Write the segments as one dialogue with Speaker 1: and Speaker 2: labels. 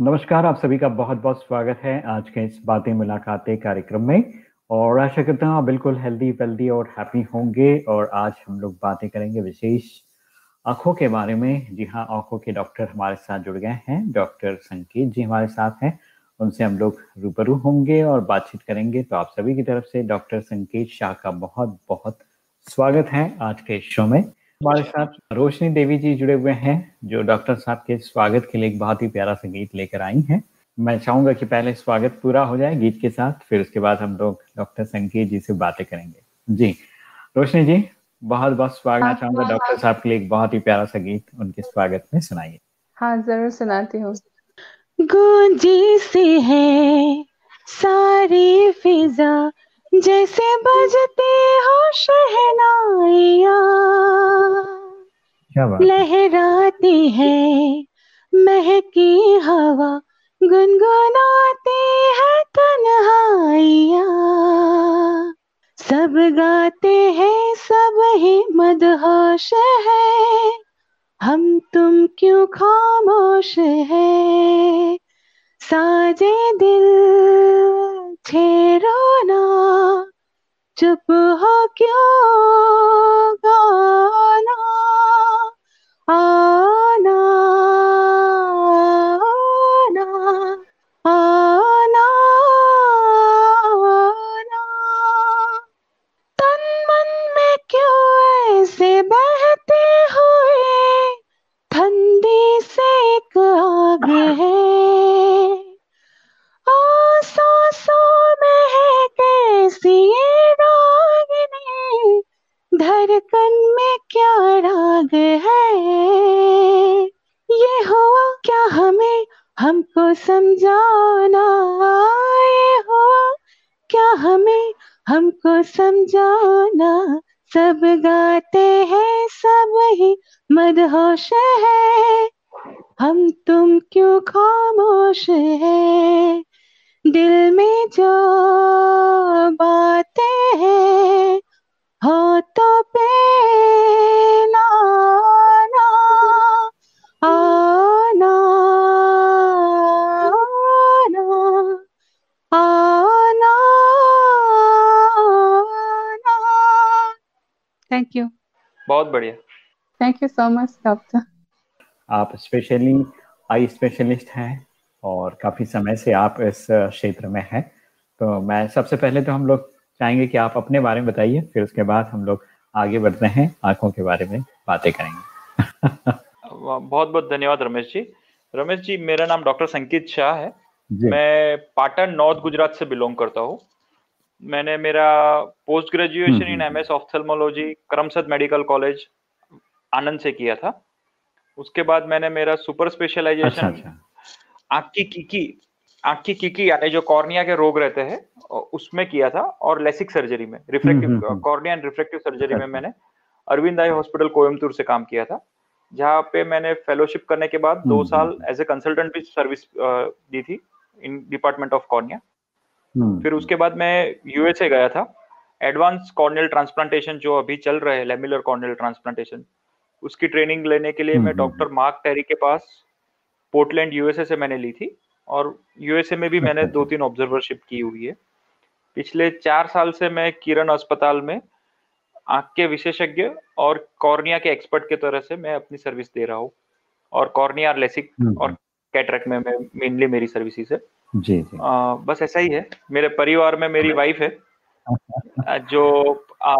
Speaker 1: नमस्कार, आप सभी का बहुत बहुत स्वागत है आज के इस बातें मुलाकातें कार्यक्रम में। और आशा करता हूँ आप बिल्कुल हेल्दी वेल्दी और हैप्पी होंगे। और आज हम लोग बातें करेंगे विशेष आँखों के बारे में। जी हाँ आँखों के डॉक्टर हमारे साथ जुड़ गए हैं। डॉक्टर संकेत जी हमारे साथ हैं। उनसे हम लोग रूबरू होंगे और बातचीत करेंगे। तो आप सभी की तरफ़ से डॉक्टर संकेत शाह का बहुत बहुत स्वागत है आज के शो में। हमारे साथ रोशनी देवी जी जुड़े हुए हैं जो डॉक्टर साहब के स्वागत के लिए एक बहुत ही प्यारा सा गीत लेकर आई हैं। मैं चाहूँगा कि पहले स्वागत पूरा हो जाए गीत के साथ फिर उसके बाद हम लोग डॉक्टर संकेत जी से बातें करेंगे। जी रोशनी जी बहुत बहुत स्वागत चाहूँगा डॉक्टर साहब के लिए एक बहुत ही प्यारा सा गीत उनके स्वागत में सुनाइए।
Speaker 2: हाँ ज़रूर सुनाती हूँ। गूंजी से है सारी फिजा जैसे बजते हो शहनाइया लहराती है महकी हवा गुनगुनाती है तन्हाइया। सब गाते हैं सब ही मदहोश है। हम तुम क्यों खामोश है? साजे दिल छेड़ो ना चुप हो क्यों मच डॉक्टर
Speaker 1: आप स्पेशली आई स्पेशलिस्ट हैं और काफ़ी समय से आप इस क्षेत्र में हैं। तो मैं सबसे पहले तो हम लोग चाहेंगे कि आप अपने बारे में बताइए फिर उसके बाद हम लोग आगे बढ़ते हैं आँखों के बारे में बातें करेंगे।
Speaker 3: बहुत बहुत धन्यवाद रमेश जी। रमेश जी मेरा नाम डॉक्टर संकित शाह है। मैं पाटन नॉर्थ गुजरात से बिलोंग करता हूँ। मैंने मेरा post graduation in M S ophthalmology Karamsad medical college Anand से किया था। उसके बाद मैंने मेरा सुपर स्पेशलाइजेशन अच्छा, अच्छा। आँख की कीकी आँख की कीकी यानी जो कॉर्निया के रोग रहते हैं उसमें किया था और लेसिक सर्जरी में refractive cornea and refractive surgery में मैंने अरविंद आई हॉस्पिटल कोयमतूर से काम किया था जहाँ पे मैंने फेलोशिप करने के बाद दो हम्म, साल एज ए कंसल्टेंट भी सर्विस दी थी इन डिपार्टमेंट ऑफ़ कॉर्निया फिर उसके बाद मैं यूएसए गया था। एडवांस कॉर्नियल ट्रांसप्लांटेशन जो अभी चल रहे हैं लेमिलर कॉर्नियल ट्रांसप्लांटेशन उसकी ट्रेनिंग लेने के लिए मैं डॉक्टर मार्क टेरी के पास पोर्टलैंड यूएसए से मैंने ली थी और यूएसए में भी मैंने अच्छा, दो अच्छा। तीन ऑब्जर्वरशिप की हुई है। पिछले चार साल से मैं किरण अस्पताल में आँख के विशेषज्ञ और कॉर्निया के एक्सपर्ट के तरह से मैं अपनी सर्विस दे रहा हूँ और कॉर्निया और लेसिक हम्म, और कैटरक में मैं मेनली मेरी सर्विसेज़ है जी जी। आ, बस ऐसा ही है। मेरे परिवार में मेरी वाइफ है जो आ,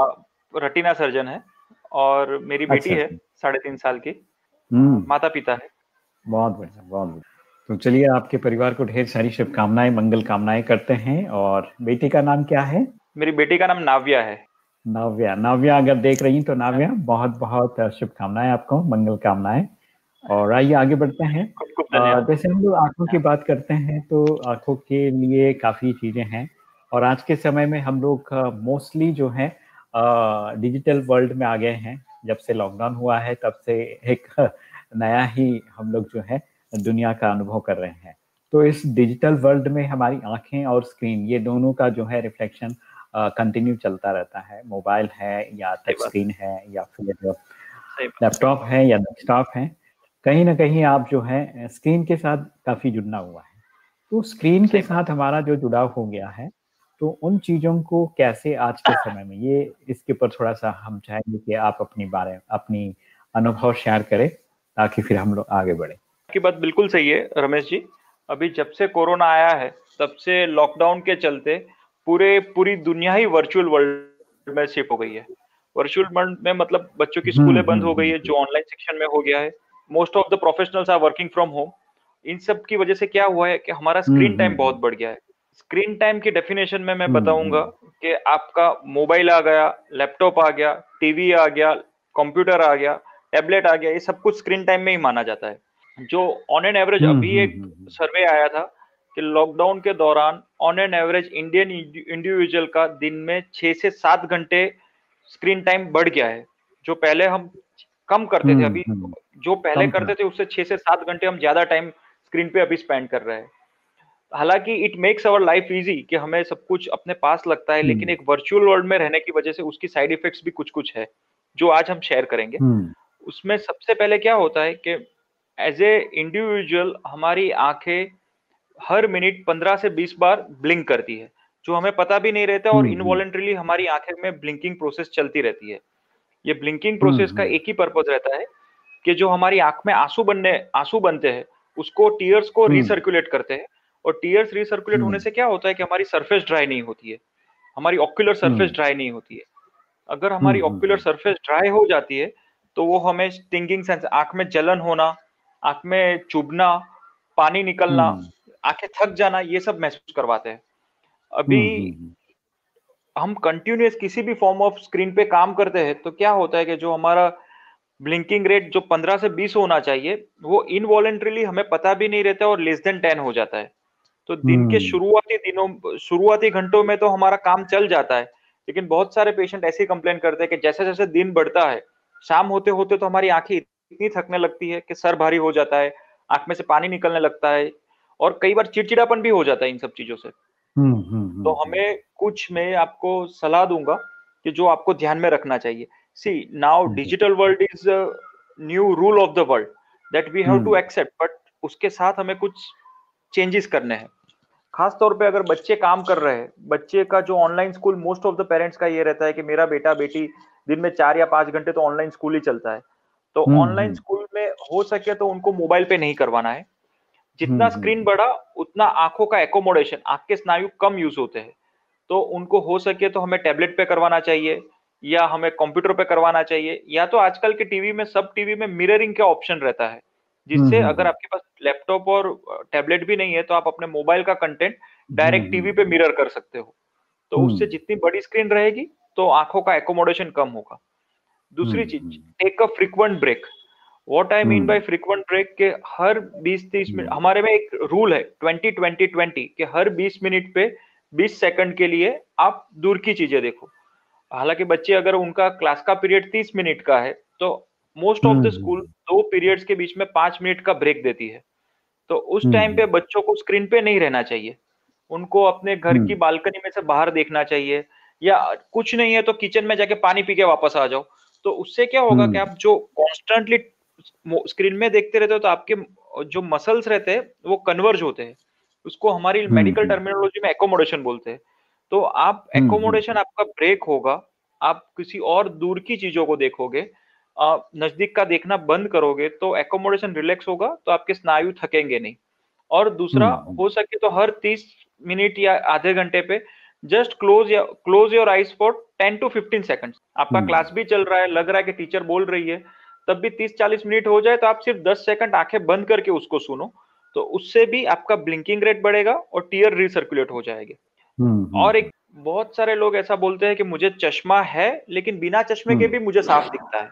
Speaker 3: रटीना सर्जन है और मेरी बेटी अच्छा, है। अच्छा। साढ़े तीन साल की। हम्म। माता पिता है।
Speaker 1: बहुत बढ़िया बहुत बढ़िया। तो चलिए आपके परिवार को ढेर सारी शुभकामनाएँ मंगल कामनाएँ करते हैं। और बेटी का नाम क्या है?
Speaker 3: मेरी बेटी का नाम नाव्या है।
Speaker 1: नाव्या। नाव्या अगर देख रही तो नाव्या बहुत बहुत शुभकामनाएँ आपको मंगल कामनाएँ। और आइए आगे बढ़ते हैं। जैसे हम लोग आँखों की बात करते हैं तो आँखों के लिए काफ़ी चीज़ें हैं। और आज के समय में हम लोग मोस्टली जो है डिजिटल वर्ल्ड में आ गए हैं। जब से लॉकडाउन हुआ है तब से एक नया ही हम लोग जो है दुनिया का अनुभव कर रहे हैं। तो इस डिजिटल वर्ल्ड में हमारी आँखें और स्क्रीन ये दोनों का जो है रिफ्लेक्शन कंटिन्यू चलता रहता है। मोबाइल है या टच स्क्रीन है या फिर लैपटॉप है या डेस्कटॉप है कहीं ना कहीं आप जो है स्क्रीन के साथ काफ़ी जुड़ना हुआ है। तो स्क्रीन के साथ हमारा जो जुड़ाव हो गया है तो उन चीज़ों को कैसे आज के समय में? ये इसके ऊपर थोड़ा सा हम चाहेंगे कि आप अपनी बारे अपनी अनुभव शेयर करें ताकि फिर हम लोग आगे बढ़े।
Speaker 3: आपकी बात बिल्कुल सही है रमेश जी। अभी जब से कोरोना आया है तब से लॉकडाउन के चलते पूरे पूरी दुनिया ही वर्चुअल वर्ल्ड में शिफ्ट हो गई है। वर्चुअल वर्ल्ड में मतलब बच्चों की स्कूलें हम्म, बंद हो हम्म, गई है हम्म। जो ऑनलाइन शिक्षण में हो गया है। Most of the professionals are working from home इन सब की वजह से क्या हुआ है कि हमारा स्क्रीन टाइम बहुत बढ़ गया है। स्क्रीन टाइम की डेफिनेशन में मैं बताऊँगा कि आपका मोबाइल आ गया लैपटॉप आ गया टीवी आ गया कंप्यूटर आ गया टैबलेट आ गया ये सब कुछ स्क्रीन टाइम में ही माना जाता है। जो ऑन एन एवरेज अभी एक सर्वे आया था कि लॉकडाउन के दौरान on an average Indian individual का दिन में छह से सात घंटे स्क्रीन टाइम बढ़ गया है जो पहले हम कम करते थे। हम्म, अभी हम्म। जो पहले करते थे उससे छह से सात घंटे हम ज़्यादा टाइम स्क्रीन पे अभी स्पेंड कर रहे हैं। हालाँकि it makes our life easy कि हमें सब कुछ अपने पास लगता है लेकिन हम्म। एक वर्चुअल वर्ल्ड में रहने की वजह से उसकी साइड इफेक्ट्स भी कुछ कुछ है जो आज हम शेयर करेंगे। उसमें सबसे पहले क्या होता है कि एज ए इंडिविजुअल हमारी आँखें हर मिनट पंद्रह से बीस बार ब्लिंक करती है जो हमें पता भी नहीं रहता और इनवॉलेंट्रीली हमारी आँखें में ब्लिंकिंग प्रोसेस चलती रहती है। ये ब्लिंकिंग प्रोसेस का एक ही पर्पज रहता है कि जो हमारी आँख में आँसू बनने आँसू बनते हैं उसको टीयर्स को रिसर्कुलेट करते हैं। और टीयर्स रिसर्कुलेट होने से क्या होता है कि हमारी सरफेस ड्राई नहीं होती है हमारी ऑक्यूलर सरफेस ड्राई नहीं होती है। अगर हमारी ऑक्यूलर सरफेस ड्राई हो जाती है तो वो हमें स्टिंगिंग सेंस आँख में जलन होना आँख में चुभना पानी निकलना आँखें थक जाना ये सब महसूस करवाते हैं। अभी हम कंटिन्यूस किसी भी फॉर्म ऑफ़ स्क्रीन पे काम करते हैं तो क्या होता है कि जो हमारा ब्लिंकिंग रेट जो 15 से 20 होना चाहिए वो इनवॉलेंट्रीली हमें पता भी नहीं रहता और लेस देन 10 हो जाता है। तो दिन के हम्म। शुरुआती दिनों शुरुआती घंटों में तो हमारा काम चल जाता है लेकिन बहुत सारे पेशेंट ऐसे कंप्लेन करते हैं कि जैसे जैसे दिन बढ़ता है शाम होते होते तो हमारी आँखें इतनी थकने लगती है कि सर भारी हो जाता है आँख में से पानी निकलने लगता है और कई बार चिड़चिड़ापन भी हो जाता है इन सब चीज़ों से। हम्म, हम्म, तो हमें कुछ मैं आपको सलाह दूँगा कि जो आपको ध्यान में रखना चाहिए। See now digital world is new rule of the world that we have to accept but उसके साथ हमें कुछ चेंजेस करने हैं। खास तौर पे अगर बच्चे काम कर रहे हैं बच्चे का जो online school most of the parents का ये रहता है कि मेरा बेटा बेटी दिन में चार या पाँच घंटे तो ऑनलाइन स्कूल ही चलता है। तो ऑनलाइन हम्म, स्कूल में हो सके तो उनको मोबाइल पे नहीं करवाना है। जितना स्क्रीन हम्म, हम्म, बढ़ा उतना आँखों का एकोमोडेशन आँख के स्नायु कम यूज़ होते हैं। तो उनको हो सके तो हमें टैबलेट पे करवाना चाहिए या हमें कंप्यूटर पे करवाना चाहिए या तो आजकल के टीवी में सब टीवी में मिररिंग का ऑप्शन रहता है। जिससे हम्म, अगर आपके पास लैपटॉप और टैबलेट भी नहीं है तो आप अपने मोबाइल का कंटेंट डायरेक्ट टीवी पे मिरर कर सकते हो। तो उससे जितनी बड़ी स्क्रीन रहेगी तो आँखों का एकोमोडेशन कम होगा। दूसरी चीज़ take a frequent break what I mean by frequent break के हर 20-30 मिनट. हमारे में एक रूल है 20-20-20 के हर 20 मिनट पे 20 सेकंड के लिए आप दूर की चीज़ें देखो। हालाँकि बच्चे अगर उनका क्लास का पीरियड 30 मिनट का है तो मोस्ट ऑफ़ द स्कूल दो पीरियड्स के बीच में पाँच मिनट का ब्रेक देती है। तो उस टाइम hmm. पे बच्चों को स्क्रीन पे नहीं रहना चाहिए। उनको अपने घर. की बालकनी में से बाहर देखना चाहिए या कुछ नहीं है तो किचन में जाके पानी पी के वापस आ जाओ। तो उससे क्या होगा कि आप जो कॉन्स्टेंटली स्क्रीन में देखते रहते हो तो आपके जो मसल्स रहते हैं वो कन्वर्ज होते हैं। उसको हमारी मेडिकल हम्म, टर्मिनोलॉजी हम्म। में एकोमोडेशन बोलते हैं। तो आप एकोमोडेशन हम्म, आपका ब्रेक होगा। आप किसी और दूर की चीज़ों को देखोगे नज़दीक का देखना बंद करोगे तो एकोमोडेशन रिलैक्स होगा तो आपके स्नायु थकेंगे नहीं। और दूसरा हो सके तो हर तीस मिनट या आधे घंटे पे जस्ट क्लोज या close your eyes for ten to fifteen seconds आपका क्लास भी चल रहा है लग रहा है कि टीचर बोल रही है तब भी 30-40 मिनट हो जाए तो आप सिर्फ़ 10 सेकंड आँखें बंद करके उसको सुनो तो उससे भी आपका ब्लिंकिंग रेट बढ़ेगा और टीयर रिसर्कुलेट हो जाएँगे। हम्म, हम्म, और एक बहुत सारे लोग ऐसा बोलते हैं कि मुझे चश्मा है लेकिन बिना चश्मे के हम्म। भी मुझे साफ़ दिखता है।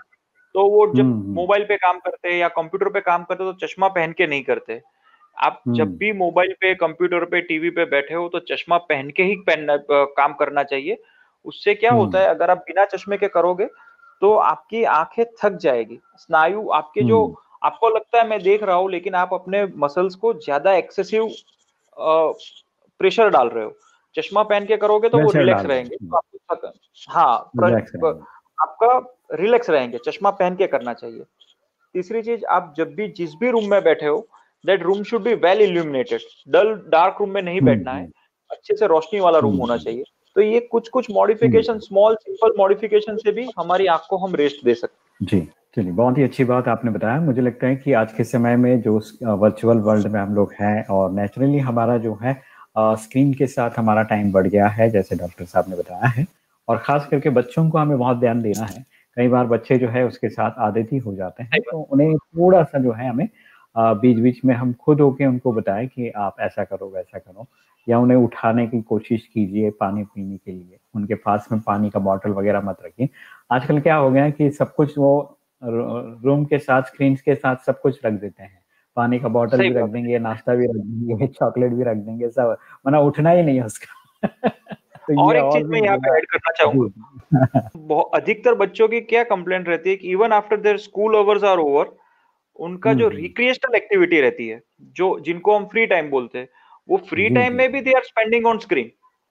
Speaker 3: तो वो जब मोबाइल पे काम करते हैं या कंप्यूटर पे काम करते हैं तो चश्मा पहन के नहीं करते। आप जब भी मोबाइल पे कंप्यूटर पे टीवी पे बैठे हो तो चश्मा पहन के ही पहनना काम करना चाहिए। उससे क्या होता है अगर आप बिना चश्मे के करोगे तो आपकी आँखें थक जाएगी। स्नायु आपके जो हम्म। आपको लगता है मैं देख रहा हूँ लेकिन आप अपने मसल्स को ज़्यादा एक्सेसिव प्रेशर डाल रहे हो। चश्मा पहन के करोगे तो वो रिलैक्स रहेंगे। तो आपको थक हाँ आपका रिलैक्स रहेंगे चश्मा पहन के करना चाहिए। तीसरी चीज़ आप जब भी जिस भी रूम में बैठे हो that room should be well illuminated dull dark room में नहीं हम्म, बैठना है अच्छे से रोशनी वाला रूम होना चाहिए। तो ये कुछ कुछ मॉडिफिकेशन स्मॉल सिंपल मॉडिफिकेशन से भी हमारी आँख को हम रेस्ट दे सकते
Speaker 1: जी चलिए बहुत ही अच्छी बात आपने बताया। मुझे लगता है कि आज के समय में जो वर्चुअल वर्ल्ड में हम लोग हैं और नेचुरली हमारा जो है स्क्रीन के साथ हमारा टाइम बढ़ गया है जैसे डॉक्टर साहब ने बताया है। और खास करके बच्चों को हमें बहुत ध्यान देना है कई बार बच्चे जो है उसके साथ आदती हो जाते हैं। तो उन्हें थोड़ा सा जो है हमें बीच बीच में हम खुद होके उनको बताएँ कि आप ऐसा करो वैसा करो या उन्हें उठाने की कोशिश कीजिए पानी पीने के लिए। उनके पास में पानी का बॉटल वगैरह मत रखिए। आजकल क्या हो गया है कि सब कुछ वो रूम के साथ स्क्रीन के साथ सब कुछ रख देते हैं। पानी का बॉटल भी रख देंगे नाश्ता भी रख देंगे चॉकलेट भी रख देंगे सब मना उठना ही नहीं है उसका।
Speaker 3: तो और एक चीज़ मैं यहाँ पे ऐड करना चाहूँगा। अधिकतर बच्चों की क्या कंप्लेंट रहती है कि even after their school hours are over उनका जो रिक्रिएशनल हम्म, एक्टिविटी हम्म। रहती है जो जिनको हम फ्री टाइम बोलते हैं वो फ्री टाइम में भी they are spending on screen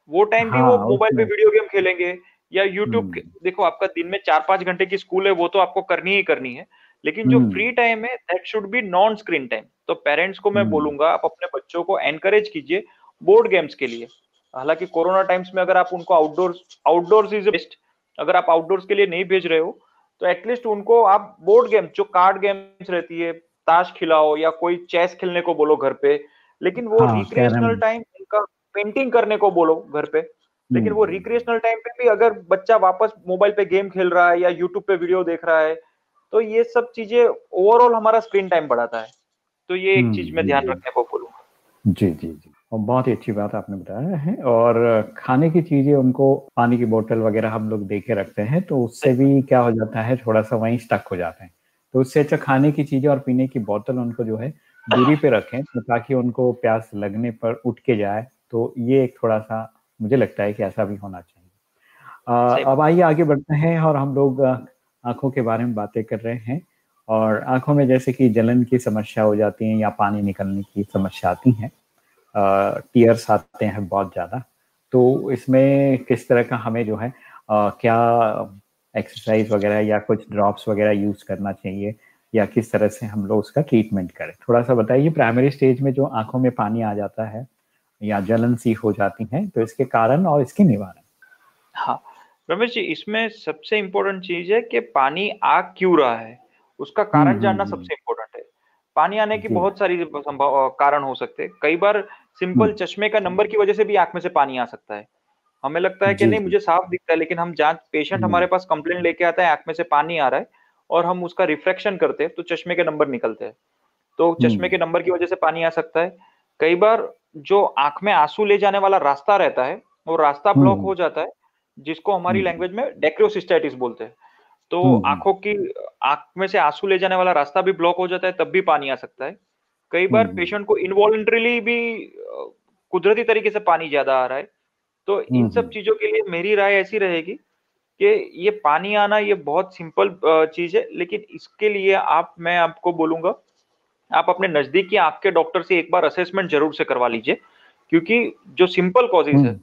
Speaker 3: वो टाइम भी वो मोबाइल हाँ, पे वीडियो गेम खेलेंगे या यूट्यूब हम्म। देखो आपका दिन में चार पाँच घंटे की स्कूल है वो तो आपको करनी ही करनी है। लेकिन जो फ्री टाइम है that should be non screen time तो पेरेंट्स को मैं बोलूँगा आप अपने बच्चों को एनकरेज कीजिए बोर्ड गेम्स के लिए। हालाँकि कोरोना टाइम्स में अगर आप उनको आउटडोर आउटडोर्स इज़ बेस्ट अगर आप आउटडोर्स के लिए नहीं भेज रहे हो तो एटलीस्ट उनको आप बोर्ड गेम जो कार्ड गेम्स रहती है ताश खिलाओ या कोई चेस खेलने को बोलो घर पे लेकिन वो हाँ, रिक्रिएशनल टाइम उनका पेंटिंग करने को बोलो घर पे लेकिन वो रिक्रिएशनल हम्म। टाइम पे भी अगर बच्चा वापस मोबाइल पे गेम खेल रहा है या यूट्यूब पे वीडियो देख रहा है तो ये सब चीज़ें ओवरऑल हमारा स्क्रीन टाइम बढ़ाता है। तो ये एक चीज़ में ध्यान रखने को बोलूँगा।
Speaker 1: जी जी जी। और बहुत ही अच्छी बात आपने बताया है। और खाने की चीज़ें उनको पानी की बोतल वगैरह हम लोग दे के रखते हैं तो उससे भी क्या हो जाता है थोड़ा सा वहीं स्टक हो जाते हैं। तो उससे अच्छा खाने की चीज़ें और पीने की बोतल उनको जो है दूरी पे रखें तो ताकि उनको प्यास लगने पर उठ के जाए। तो ये एक थोड़ा सा मुझे लगता है कि ऐसा भी होना चाहिए। आ, अब आइए आगे बढ़ते हैं और हम लोग आँखों के बारे में बातें कर रहे हैं। और आँखों में जैसे कि जलन की समस्या हो जाती है या पानी निकलने की समस्या आती है टीयर्स आते हैं बहुत ज़्यादा। तो इसमें किस तरह का हमें जो है आ, क्या एक्सरसाइज वगैरह या कुछ ड्रॉप्स वगैरह यूज़ करना चाहिए या किस तरह से हम लोग उसका ट्रीटमेंट करें? थोड़ा सा बताइए प्राइमरी स्टेज में जो आँखों में पानी आ जाता है या जलन सी हो जाती है तो इसके कारण और इसके निवारण।
Speaker 3: हाँ। रमेश जी इसमें सबसे इम्पोर्टेंट चीज़ है कि पानी आ क्यों रहा है? उसका कारण हम्म, जानना हम्म, सबसे इम्पोर्टेंट पानी आने की बहुत सारी संभव कारण हो सकते हैं। कई बार सिंपल हम्म। चश्मे का नंबर की वजह से भी आँख में से पानी आ सकता है। हमें लगता है कि नहीं मुझे साफ़ दिखता है लेकिन हम जाँच पेशेंट हमारे पास कंप्लेन लेके आता है आँख में से पानी आ रहा है और हम उसका रिफ्रेक्शन करते हैं तो चश्मे के नंबर निकलते हैं। तो चश्मे के नंबर की वजह से पानी आ सकता है। कई बार जो आँख में आँसू ले जाने वाला रास्ता रहता है वो रास्ता ब्लॉक हो जाता है जिसको हमारी लैंग्वेज में डेक्रोसिस्टाइटिस बोलते हैं। तो हम्म, हम्म। आँखों की आँख में से आँसू ले जाने वाला रास्ता भी ब्लॉक हो जाता है तब भी पानी आ सकता है। कई बार पेशेंट हम्म, को इनवॉलेंट्रीली भी कुदरती तरीके से पानी ज़्यादा आ रहा है। तो इन सब चीज़ों के लिए मेरी राय ऐसी रहेगी कि ये पानी आना ये बहुत सिंपल चीज़ है लेकिन इसके लिए आप मैं आपको बोलूँगा आप अपने नजदीकी आँख के डॉक्टर से एक बार असेसमेंट ज़रूर से करवा लीजिए क्योंकि जो सिंपल कॉजेज है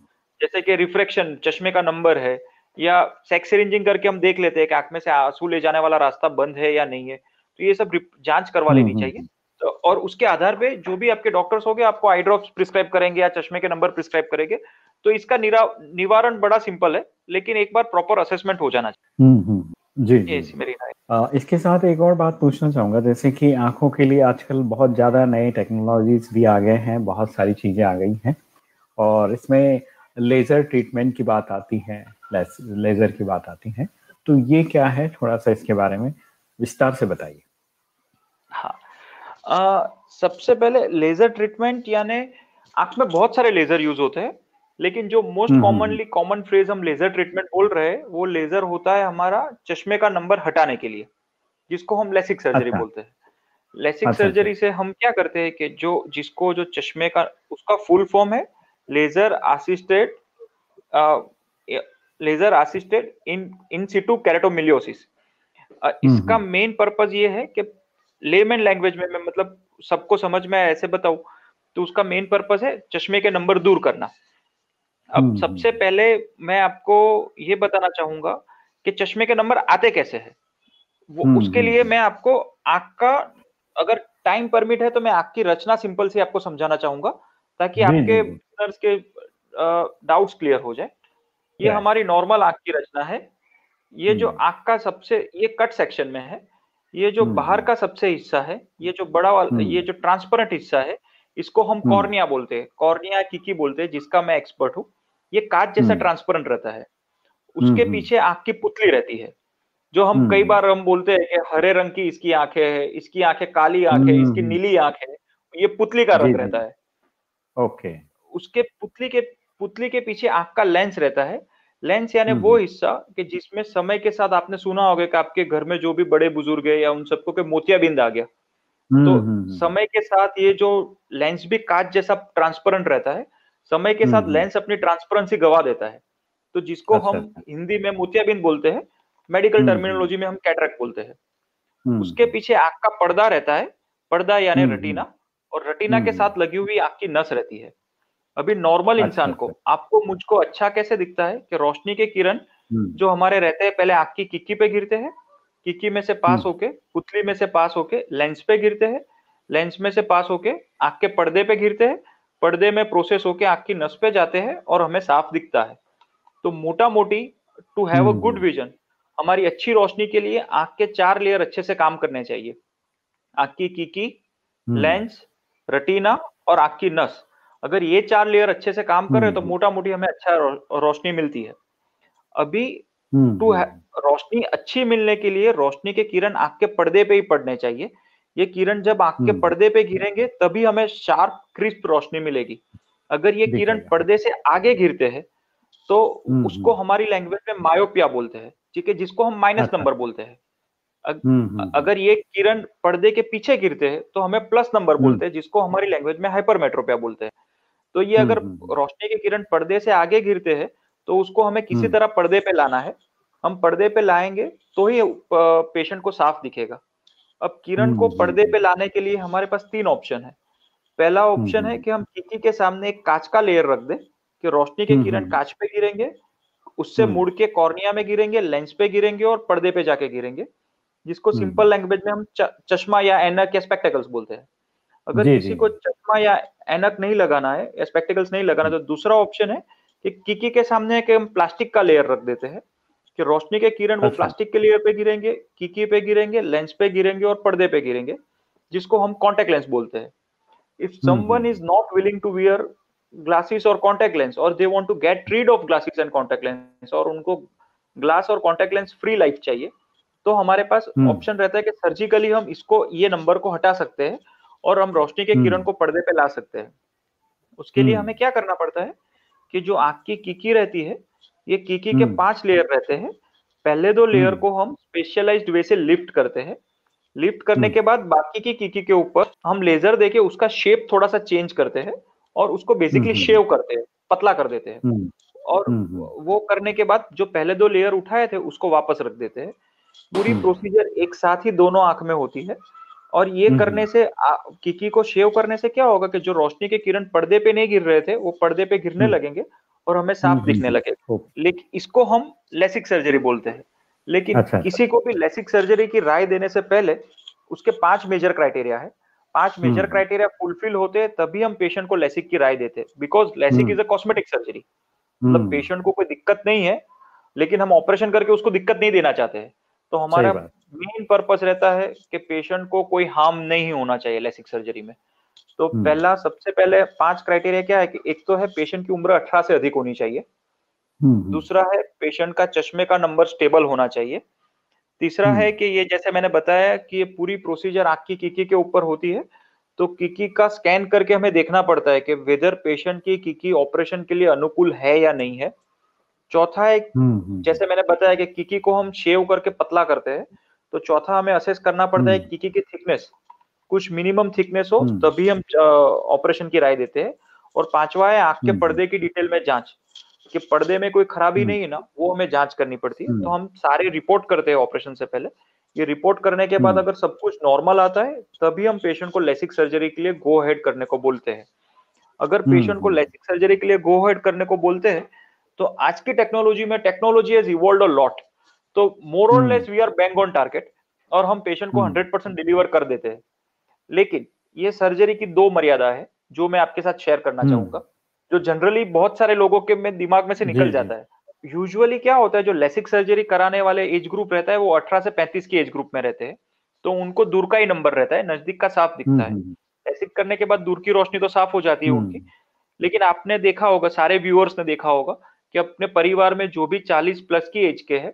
Speaker 3: जैसे कि रिफ्रेक्शन चश्मे का नंबर है या सेक्स सिरिंजिंग करके हम देख लेते हैं कि आँख में से आँसू ले जाने वाला रास्ता बंद है या नहीं है। तो ये सब जाँच करवा लेनी हम्म, हम्म, चाहिए। तो और उसके आधार पे जो भी आपके डॉक्टर्स होंगे आपको आई ड्रॉप्स प्रिस्क्राइब करेंगे या चश्मे के नंबर प्रिस्क्राइब करेंगे। तो इसका निवारण बड़ा सिंपल है लेकिन एक बार प्रॉपर असेसमेंट हो जाना चाहिए।
Speaker 1: हम्म, जी जी। मेरी राय। इसके साथ एक और बात पूछना चाहूँगा जैसे कि आँखों के लिए आजकल बहुत ज़्यादा नए टेक्नोलॉजीज़ भी आ गए हैं बहुत सारी चीज़ें आ गई हैं। और इसमें लेजर ट्रीटमेंट की बात आती है लेजर की बात आती है तो ये क्या है? थोड़ा सा इसके बारे में विस्तार से बताइए।
Speaker 3: हाँ। आ, सबसे पहले लेजर ट्रीटमेंट यानी आँख में बहुत सारे लेजर यूज़ होते हैं लेकिन जो मोस्ट कॉमनली कॉमन फ्रेज हम लेजर ट्रीटमेंट बोल रहे हैं वो लेजर होता है हमारा चश्मे का नंबर हटाने के लिए जिसको हम लेसिक सर्जरी अच्छा। बोलते हैं। लेसिक अच्छा, सर्जरी अच्छा। से हम क्या करते हैं कि जो जिसको जो चश्मे का उसका फुल फॉर्म है laser assisted laser assisted in in situ keratomileusis इसका मेन पर्पज ये है कि लेमन लैंग्वेज में मैं मतलब सबको समझ में ऐसे बताऊँ तो उसका मेन पर्पज है चश्मे के नंबर दूर करना। अब सबसे पहले मैं आपको ये बताना चाहूँगा कि चश्मे के नंबर आते कैसे हैं। वो उसके लिए मैं आपको आँख का अगर टाइम परमिट है तो मैं आँख की रचना सिंपल से आपको समझाना चाहूँगा। ताकि आपके के डाउट्स क्लियर हो जाए। ये हमारी नॉर्मल आँख की रचना है। ये जो हम्म। आँख का सबसे ये कट सेक्शन में है। ये जो हम्म, बाहर हम्म। का सबसे हिस्सा है ये जो बड़ा वाला ये जो ट्रांसपेरेंट हिस्सा है इसको हम कॉर्निया बोलते हैं। कॉर्निया किकी बोलते हैं जिसका मैं एक्सपर्ट हूँ। ये कांच जैसा ट्रांसपेरेंट रहता है। उसके पीछे आँख की पुतली रहती है जो हम कई बार हम बोलते हैं कि हरे रंग की इसकी आँखें है इसकी आँखें काली आँखें इसकी नीली आँख है। ये पुतली का रंग रहता है।
Speaker 1: ओके।
Speaker 3: उसके पुतली के पुतली के पीछे आँख का लेंस रहता है। लेंस यानी वो हिस्सा कि जिसमें समय के साथ आपने सुना होगा कि आपके घर में जो भी बड़े बुज़ुर्ग है या उन सबको के मोतियाबिंद आ गया। तो समय के साथ ये जो लेंस भी कांच जैसा ट्रांसपेरेंट रहता है समय के साथ लेंस अपनी ट्रांसपेरेंसी गवा देता है। तो जिसको अच्छा, हम अच्छा। हिंदी में मोतियाबिंद बोलते हैं मेडिकल टर्मिनोलॉजी में हम कैटरक बोलते हैं। उसके पीछे आँख का पर्दा रहता है पर्दा यानी रटीना और रटीना के साथ लगी हुई आँख की नस रहती है अभी नॉर्मल अच्छा, इंसान को अच्छा। आपको मुझको अच्छा कैसे दिखता है कि रोशनी के किरण हम्म। जो हमारे रहते हैं पहले आँख की किक्की पे गिरते हैं किक्की में से पास हम्म। होके पुतली में से पास होके लेंस पे गिरते हैं लेंस में से पास होके आँख के पर्दे पे गिरते हैं पर्दे में प्रोसेस होके आँख की नस पे जाते हैं और हमें साफ़ दिखता है तो मोटा मोटी to have a good vision हमारी अच्छी रोशनी के लिए आँख के चार लेयर अच्छे से काम करने चाहिए आँख की कीकी लेंस रटीना और आँख की नस अगर ये चार लेयर अच्छे से काम कर रहे तो हम्म। मोटा मोटी हमें अच्छा रोशनी मिलती है। अभी हम्म, टू हम्म। रोशनी अच्छी मिलने के लिए रोशनी के किरण आँख के पर्दे पे ही पड़ने चाहिए। ये किरण जब आँख के पर्दे पे गिरेंगे तभी हमें शार्प क्रिस्प रोशनी मिलेगी। अगर ये किरण पर्दे से आगे गिरते हैं तो उसको हमारी लैंग्वेज में मायोपिया बोलते हैं ठीक है? जिसको हम माइनस अच्छा। नंबर बोलते हैं। अगर ये किरण पर्दे के पीछे गिरते हैं तो हमें प्लस नंबर बोलते हैं जिसको हमारी लैंग्वेज में हाइपरमेट्रोपिया बोलते हैं। तो ये अगर रोशनी के किरण पर्दे से आगे गिरते हैं तो उसको हमें किसी तरह पर्दे पे लाना है। हम पर्दे पे लाएँगे तो ही पेशेंट को साफ़ दिखेगा। अब किरण को पर्दे पे लाने के लिए हमारे पास तीन ऑप्शन है। पहला ऑप्शन है कि हम किकी के सामने एक कांच का लेयर रख दें कि रोशनी के किरण कांच पे गिरेंगे उससे मुड़ के कॉर्निया में गिरेंगे लेंस पे गिरेंगे और पर्दे पे जाके गिरेंगे। जिसको सिंपल लैंग्वेज में हम चश्मा या एनक या स्पेक्टेकल्स बोलते हैं अगर जी, किसी जी. को चश्मा या एनक नहीं लगाना है या स्पेक्टिकल्स नहीं लगाना तो दूसरा ऑप्शन है कि किकी के सामने एक हम प्लास्टिक का लेयर रख देते हैं कि रोशनी के किरण वो प्लास्टिक अच्छा। के लेयर पे गिरेंगे किकी पे गिरेंगे लेंस पे गिरेंगे और पर्दे पे गिरेंगे जिसको हम कॉन्टेक्ट लेंस बोलते हैं if someone is not willing to wear glasses और कॉन्टेक्ट लेंस और they want to get rid of glasses and contact lens और उनको ग्लास और कॉन्टेक्ट लेंस फ्री लाइफ चाहिए तो हमारे पास ऑप्शन हम्म। रहता है कि सर्जिकली हम इसको ये नंबर को हटा सकते हैं और हम रोशनी के किरण हम्म। को पर्दे पे ला सकते हैं। उसके लिए हम्म। हमें क्या करना पड़ता है कि जो आँख की कीकी रहती है ये कीकी के। पाँच लेयर रहते हैं। पहले दो लेयर को हम स्पेशलाइज्ड वे से लिफ्ट करते हैं। लिफ्ट करने के बाद बाकी की कीकी के ऊपर हम लेजर देके उसका शेप थोड़ा सा चेंज करते हैं और उसको बेसिकली शेव करते हैं पतला कर देते हैं। और वो करने के बाद जो पहले दो लेयर उठाए थे उसको वापस रख देते हैं। पूरी प्रोसीजर एक साथ ही दोनों आँख में होती है। और ये हम्म, करने हम्म। से किकी को शेव करने से क्या होगा कि जो रोशनी के किरण पर्दे पे नहीं गिर रहे थे वो पर्दे पे गिरने हम्म। लगेंगे और हमें साफ़ दिखने लगे लेकिन इसको हम लेसिक सर्जरी बोलते हैं। लेकिन अच्छा, अच्छा, किसी को भी लेसिक सर्जरी की राय देने से पहले उसके पाँच मेजर क्राइटेरिया है। पाँच मेजर क्राइटेरिया फुलफिल होते हैं तभी हम पेशेंट को लेसिक की राय देते हैं। Because LASIK is a cosmetic surgery मतलब पेशेंट को कोई दिक्कत नहीं है लेकिन हम ऑपरेशन करके उसको दिक्कत नहीं देना चाहते हैं। तो हमारा मेन पर्पस रहता है कि पेशेंट को कोई हार्म नहीं होना चाहिए लेसिक सर्जरी में। तो हम्म। पहला सबसे पहले पाँच क्राइटेरिया क्या है कि एक तो है पेशेंट की उम्र अठारह से अधिक होनी चाहिए। हम्म, हम्म। दूसरा है पेशेंट का चश्मे का नंबर स्टेबल होना चाहिए। तीसरा है कि ये जैसे मैंने बताया कि ये पूरी प्रोसीजर आँख की किकी के ऊपर होती है तो किकी का स्कैन करके हमें देखना पड़ता है कि वेदर पेशेंट की किकी ऑपरेशन के लिए अनुकूल है या नहीं है। चौथा एक जैसे मैंने बताया कि किकी को हम शेव करके पतला करते हैं तो चौथा हमें असेस करना पड़ता है किकी की थिकनेस कुछ मिनिमम थिकनेस हो तभी हम ऑपरेशन की राय देते हैं। और पांचवा है आँख के पर्दे की डिटेल में जाँच। कि पर्दे में कोई खराबी नहीं है ना वो हमें जाँच करनी पड़ती है। तो हम सारे रिपोर्ट करते हैं ऑपरेशन से पहले। ये रिपोर्ट करने के बाद अगर सब कुछ नॉर्मल आता है तभी हम पेशेंट को लेसिक सर्जरी के लिए गो हेड करने को बोलते हैं। अगर पेशेंट को लेसिक सर्जरी के लिए गो हेड करने को बोलते हैं तो आज की टेक्नोलॉजी में technology has evolve a lot तो मोर और less we are bang on target और हम पेशेंट को हंड्रेड परसेंट डिलीवर कर देते हैं। लेकिन ये सर्जरी की दो मर्यादा है जो मैं आपके साथ शेयर करना चाहूँगा। जो जनरली बहुत सारे लोगों के में दिमाग में से निकल जाता है। यूजुअली क्या होता है जो लेसिक सर्जरी कराने वाले एज ग्रुप रहता है वो 18 से 35 की एज ग्रुप में रहते हैं। तो उनको दूर का ही नंबर रहता है नज़दीक का साफ़ दिखता है। लेसिक करने के बाद दूर की रोशनी तो साफ़ हो जाती है उनकी। लेकिन आपने देखा होगा सारे व्यूअर्स ने देखा होगा कि अपने परिवार में जो भी 40 प्लस की एज के हैं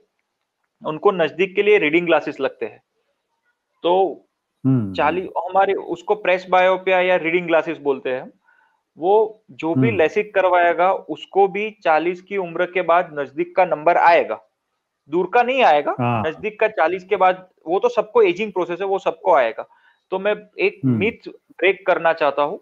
Speaker 3: उनको नज़दीक के लिए रीडिंग ग्लासेस लगते हैं तो चालीस हमारे उसको प्रेस बायोपिया या रीडिंग ग्लासेस बोलते हैं वो जो भी लेसिक हम्म। करवाएगा उसको भी चालीस की उम्र के बाद नज़दीक का नंबर आएगा दूर का नहीं आएगा हाँ। नज़दीक का चालीस के बाद वो तो सबको एजिंग प्रोसेस है वो सबको आएगा तो मैं एक मिथ हम्म। ब्रेक करना चाहता हूँ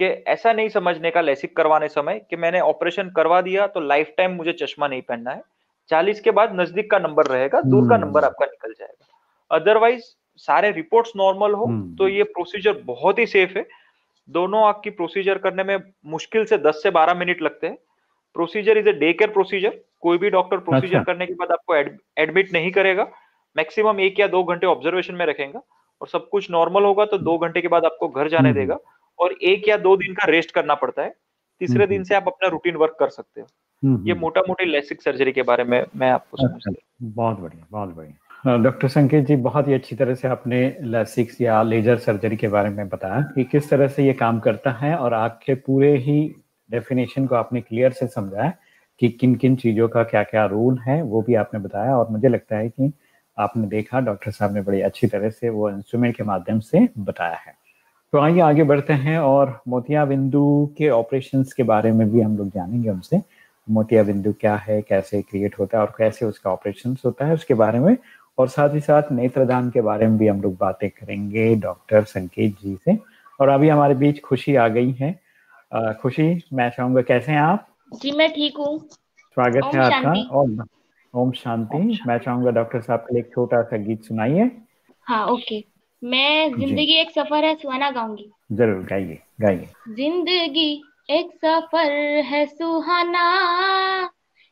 Speaker 3: कि ऐसा नहीं समझने का लेसिक करवाने समय कि मैंने ऑपरेशन करवा दिया तो लाइफ टाइम मुझे चश्मा नहीं पहनना है। चालीस के बाद नज़दीक का नंबर रहेगा दूर का नंबर हम्म। आपका निकल जाएगा। अदरवाइज़ सारे रिपोर्ट्स नॉर्मल हो तो ये प्रोसीजर बहुत ही सेफ़ है। दोनों आँख की प्रोसीजर करने में मुश्किल से 10 से 12 मिनट लगते हैं। Procedure is a day care procedure कोई भी डॉक्टर प्रोसीजर अच्छा। करने के बाद आपको एडमिट नहीं करेगा। मैक्सिमम एक या दो घंटे ऑब्जर्वेशन में रखेगा और सब कुछ नॉर्मल होगा तो दो घंटे के बाद आपको घर जाने हम्म, देगा। और एक या दो दिन का रेस्ट करना पड़ता है। तीसरे दिन से आप अपना रूटीन वर्क कर सकते हो। ये मोटा मोटी लेसिक सर्जरी के बारे में मैं आपको
Speaker 1: अच्छा, बहुत बढ़िया बहुत बढ़िया। डॉक्टर संकेत जी बहुत ही अच्छी तरह से आपने लेसिक्स या लेजर सर्जरी के बारे में बताया कि किस तरह से ये काम करता है और आपके पूरे ही डेफिनेशन को आपने क्लियर से समझाया कि किन किन चीज़ों का क्या क्या रोल है वो भी आपने बताया और मुझे लगता है कि आपने देखा डॉक्टर साहब ने बड़ी अच्छी तरह से वो इंस्ट्रूमेंट के माध्यम से बताया है। तो आइए आगे बढ़ते हैं और मोतिया बिंदु के ऑपरेशन के बारे में भी हम लोग जानेंगे उनसे। मोतिया बिंदु क्या है कैसे क्रिएट होता है और कैसे उसका ऑपरेशन होता है उसके बारे में और साथ ही साथ नेत्रदान के बारे में भी हम लोग बातें करेंगे डॉक्टर संकेत जी से। और अभी हमारे बीच खुशी आ गई है। आ, खुशी मैं चाहूँगा कैसे हैं आप?
Speaker 4: जी मैं ठीक हूँ।
Speaker 1: स्वागत है आपका। और ओम शांति। मैं चाहूँगा डॉक्टर साहब के लिए छोटा सा गीत सुनाइए।
Speaker 4: हाँ ओके। मैं ज़िंदगी एक सफ़र है सुहाना गाऊँगी।
Speaker 1: ज़रूर गाइए गाइए।
Speaker 4: ज़िंदगी एक सफ़र है सुहाना।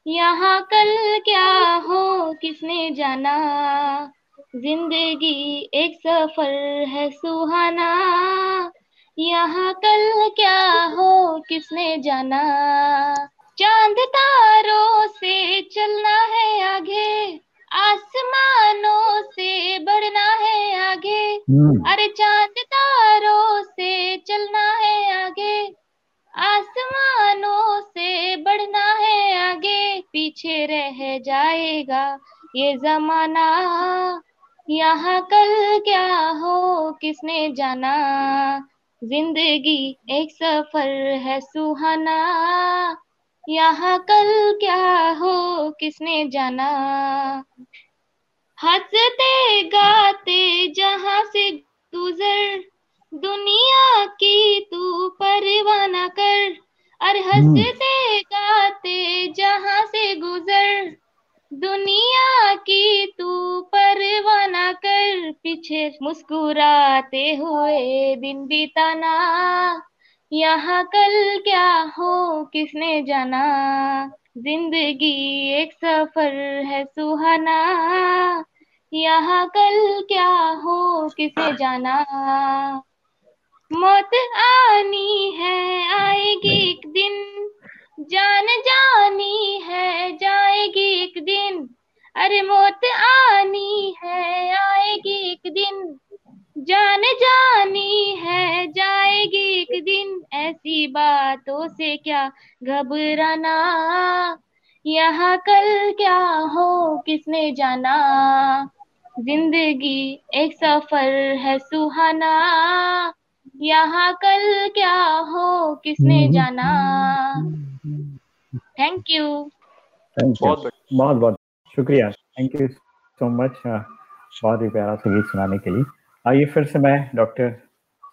Speaker 4: यहाँ कल क्या हो किसने जाना? ज़िंदगी एक सफ़र है सुहाना। यहाँ कल क्या हो किसने जाना? चाँद तारों से चलना है आगे। आसमानों से बढ़ना है आगे। हम्म। अरे चाँद तारों से चलना है आगे। आसमानों से बढ़ना है आगे। पीछे रह जाएगा ये जमाना। यहाँ कल क्या हो किसने जाना? ज़िंदगी एक सफ़र है सुहाना। यहाँ कल क्या हो किसने जाना? हँसते गाते जहाँ से गुजर। दुनिया की तू परवाना कर। अरे हम्म। हँसते गाते जहाँ से गुजर। दुनिया की तू परवाना कर। पीछे मुस्कुराते हुए दिन बिताना। यहाँ कल क्या हो किसने जाना? ज़िंदगी एक सफ़र है सुहाना। यहाँ कल क्या हो किसे जाना? मौत आनी है आएगी एक दिन। जान जानी है जाएगी एक दिन। अरे मौत आनी है आएगी एक दिन। जान जानी है ऐसी बातों से क्या घबराना? यहाँ कल क्या हो किसने जाना? ज़िंदगी एक सफ़र है सुहाना। यहाँ कल क्या हो किसने हम्म। जाना? थैंक यू
Speaker 1: बहुत बहुत बहुत शुक्रिया। थैंक यू सो मच बहुत ही प्यारा संगीत सुनाने के लिए। आइए फिर से मैं डॉक्टर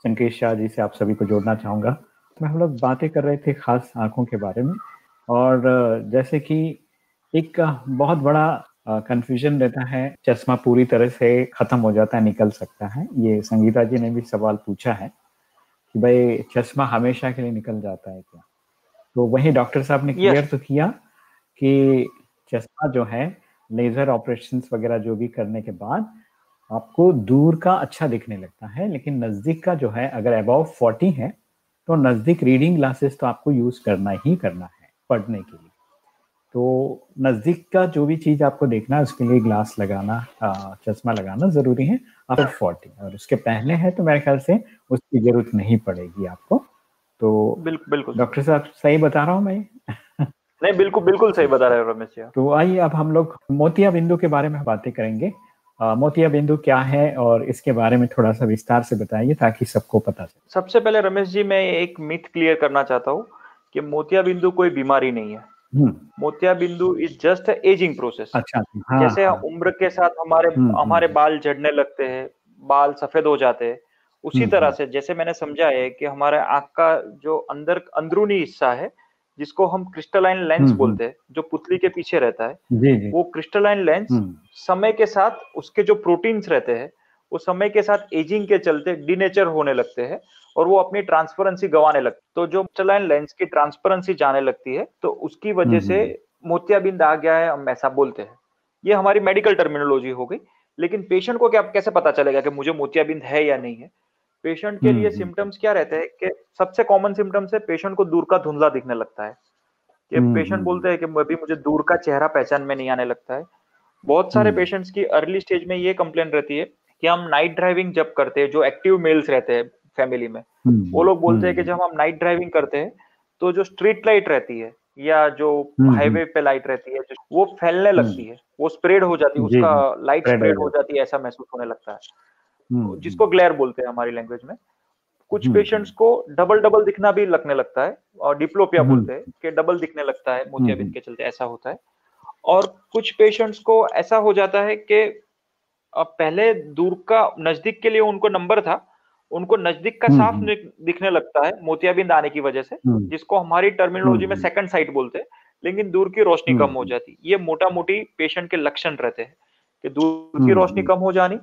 Speaker 1: संकेश शाह जी से आप सभी को जोड़ना चाहूँगा। तो हम लोग बातें कर रहे थे खास आँखों के बारे में। और जैसे कि एक बहुत बड़ा कंफ्यूजन रहता है चश्मा पूरी तरह से खत्म हो जाता है निकल सकता है। ये संगीता जी ने भी सवाल पूछा है कि भाई चश्मा हमेशा के लिए निकल जाता है क्या? तो वही डॉक्टर साहब ने क्लियर तो किया कि चश्मा जो है लेजर ऑपरेशन वगैरह जो भी करने के बाद आपको दूर का अच्छा दिखने लगता है लेकिन नज़दीक का जो है अगर अबाव फोर्टी है तो नज़दीक रीडिंग ग्लासेस तो आपको यूज़ करना ही करना है पढ़ने के लिए। तो नज़दीक का जो भी चीज़ आपको देखना है उसके लिए ग्लास लगाना चश्मा लगाना ज़रूरी है। आफ्टर फोर्टी और उसके पहले है तो मेरे ख्याल से उसकी ज़रूरत नहीं पड़ेगी आपको। तो बिल्कुल बिल्कुल। डॉक्टर साहब सही बता रहा हूँ मैं?
Speaker 3: नहीं बिल्कुल बिल्कुल सही बता रहे हो रमेश जी
Speaker 1: तो आइए अब हम लोग मोतिया बिंदु के बारे में बातें करेंगे। मोतिया बिंदु क्या है और इसके बारे में थोड़ा सा विस्तार से बताइए ताकि सबको पता चले।
Speaker 3: सबसे पहले रमेश जी मैं एक मिथ क्लियर करना चाहता हूँ कि मोतिया बिंदु कोई बीमारी नहीं है। हम्म। मोतिया बिंदु इज़ जस्ट एजिंग प्रोसेस अच्छा हाँ, जैसे हाँ, उम्र के साथ हमारे हम्म, हमारे हम्म। बाल झड़ने लगते हैं बाल सफ़ेद हो जाते हैं उसी तरह से जैसे मैंने समझा है कि हमारे आँख का जो अंदर अंदरूनी हिस्सा है जिसको हम क्रिस्टलाइन लेंस बोलते हैं जो पुतली के पीछे रहता है जी, जी. वो क्रिस्टलाइन लेंस समय के साथ उसके जो प्रोटीन्स रहते हैं वो समय के साथ एजिंग के चलते डिनेचर होने लगते हैं और वो अपनी ट्रांसपेरेंसी गंवाने लगते तो जो क्रिस्टलाइन लेंस की ट्रांसपेरेंसी जाने लगती है तो उसकी वजह से मोतियाबिंद आ गया है हम ऐसा बोलते हैं। ये हमारी मेडिकल टर्मिनोलॉजी हो गई लेकिन पेशेंट को क्या कैसे पता चलेगा कि मुझे मोतियाबिंद है या नहीं है? पेशेंट के लिए सिम्टम्स क्या रहते हैं कि सबसे कॉमन सिम्टम्स है पेशेंट को दूर का धुंधला दिखने लगता है। कि पेशेंट बोलते हैं कि अभी मुझे दूर का चेहरा पहचान में नहीं आने लगता है। बहुत सारे पेशेंट्स की अर्ली स्टेज में ये कंप्लेन रहती है कि हम नाइट ड्राइविंग जब करते हैं जो एक्टिव मेल्स रहते हैं फैमिली में वो लोग बोलते हैं कि जब हम नाइट ड्राइविंग करते हैं तो जो स्ट्रीट लाइट रहती है या जो हाईवे पे लाइट रहती है वो फैलने लगती है वो स्प्रेड हो जाती है उसका लाइट स्प्रेड हो जाती है। ऐसा महसूस होने लगता है। हम्म, जिसको हम्म। ग्लेयर बोलते हैं हमारी लैंग्वेज में कुछ पेशेंट्स हम्म, को डबल डबल दिखना भी लगने लगता है और डिप्लोपिया बोलते हैं कि डबल दिखने लगता है मोतियाबिंद के चलते ऐसा होता है। और कुछ पेशेंट्स को ऐसा हो जाता है कि पहले दूर का नज़दीक के लिए उनको नंबर था उनको नज़दीक का साफ़ दिखने लगता है मोतियाबिंद आने की वजह से जिसको हमारी टर्मिनोलॉजी में सेकंड साइट बोलते हैं लेकिन दूर की रोशनी कम हो जाती। ये मोटा मोटी पेशेंट के लक्षण रहते हैं कि दूर की रोशनी कम हो जानी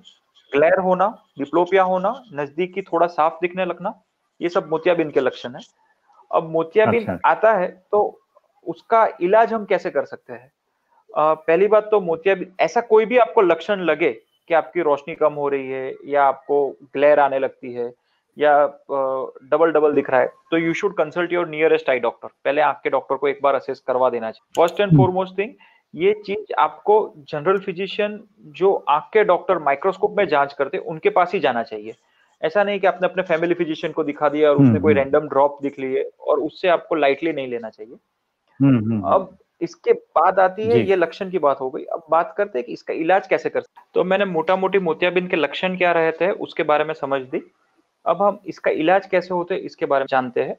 Speaker 3: ग्लेयर होना डिप्लोपिया होना नज़दीक की थोड़ा साफ़ दिखने लगना ये सब मोतियाबिंद के लक्षण है। अब मोतियाबिंद अच्छा। आता है तो उसका इलाज हम कैसे कर सकते हैं? पहली बात तो मोतियाबिंद ऐसा कोई भी आपको लक्षण लगे कि आपकी रोशनी कम हो रही है या आपको ग्लेयर आने लगती है या डबल डबल दिख रहा है तो you should consult your nearest eye doctor पहले आपके डॉक्टर को एक बार असेस करवा देना चाहिए। फ़र्स्ट एंड फॉरमोस्ट थिंग ये चीज़ आपको जनरल फिजिशियन जो आँख के डॉक्टर माइक्रोस्कोप में जाँच करते उनके पास ही जाना चाहिए। ऐसा नहीं कि आपने अपने फैमिली फिजिशियन को दिखा दिया और उसने कोई रैंडम हम्म, ड्रॉप हम्म। दिख लिए और उससे आपको लाइटली नहीं लेना चाहिए। हम्म, अब इसके बाद आती है ये लक्षण की बात हो गई। अब बात करते हैं कि इसका इलाज कैसे कर सकते तो मैंने मोटा मोटी मोतियाबिंद के लक्षण क्या रहते हैं उसके बारे में समझ दी। अब हम इसका इलाज कैसे होते हैं इसके बारे में जानते हैं।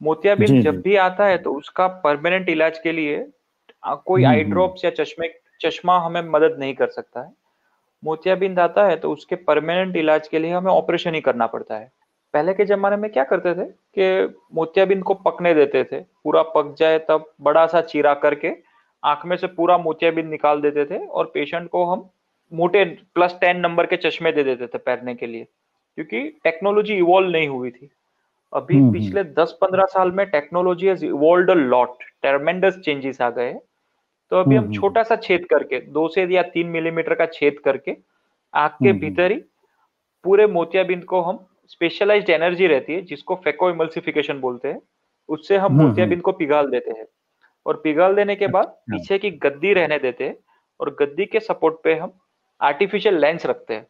Speaker 3: मोतियाबिंद जब भी आता है तो उसका परमानेंट इलाज के लिए कोई आई हम्म, ड्रॉप्स हम्म। या चश्मे चश्मा हमें मदद नहीं कर सकता है। मोतियाबिंद आता है तो उसके परमानेंट इलाज के लिए हमें ऑपरेशन ही करना पड़ता है। पहले के जमाने में क्या करते थे कि मोतियाबिंद को पकने देते थे। पूरा पक जाए तब बड़ा सा चीरा करके आँख में से पूरा मोतियाबिंद निकाल देते थे और पेशेंट को हम मोटे प्लस टेन नंबर के चश्मे दे देते थे पहनने के लिए। क्योंकि टेक्नोलॉजी इवॉल्व नहीं हुई थी। अभी हम्म, पिछले दस पंद्रह साल में technology has evolve a lot tremendous changes आ गए तो अभी हम छोटा सा छेद करके दो से या तीन मिलीमीटर का छेद करके आँख के भीतर ही पूरे मोतियाबिंद को हम स्पेशलाइज्ड एनर्जी रहती है जिसको फेको इमल्सिफिकेशन बोलते हैं उससे हम मोतियाबिंद को पिघाल देते हैं। और पिघाल देने के बाद अच्छा। पीछे की गद्दी रहने देते हैं और गद्दी के सपोर्ट पे हम आर्टिफिशियल लेंस रखते हैं।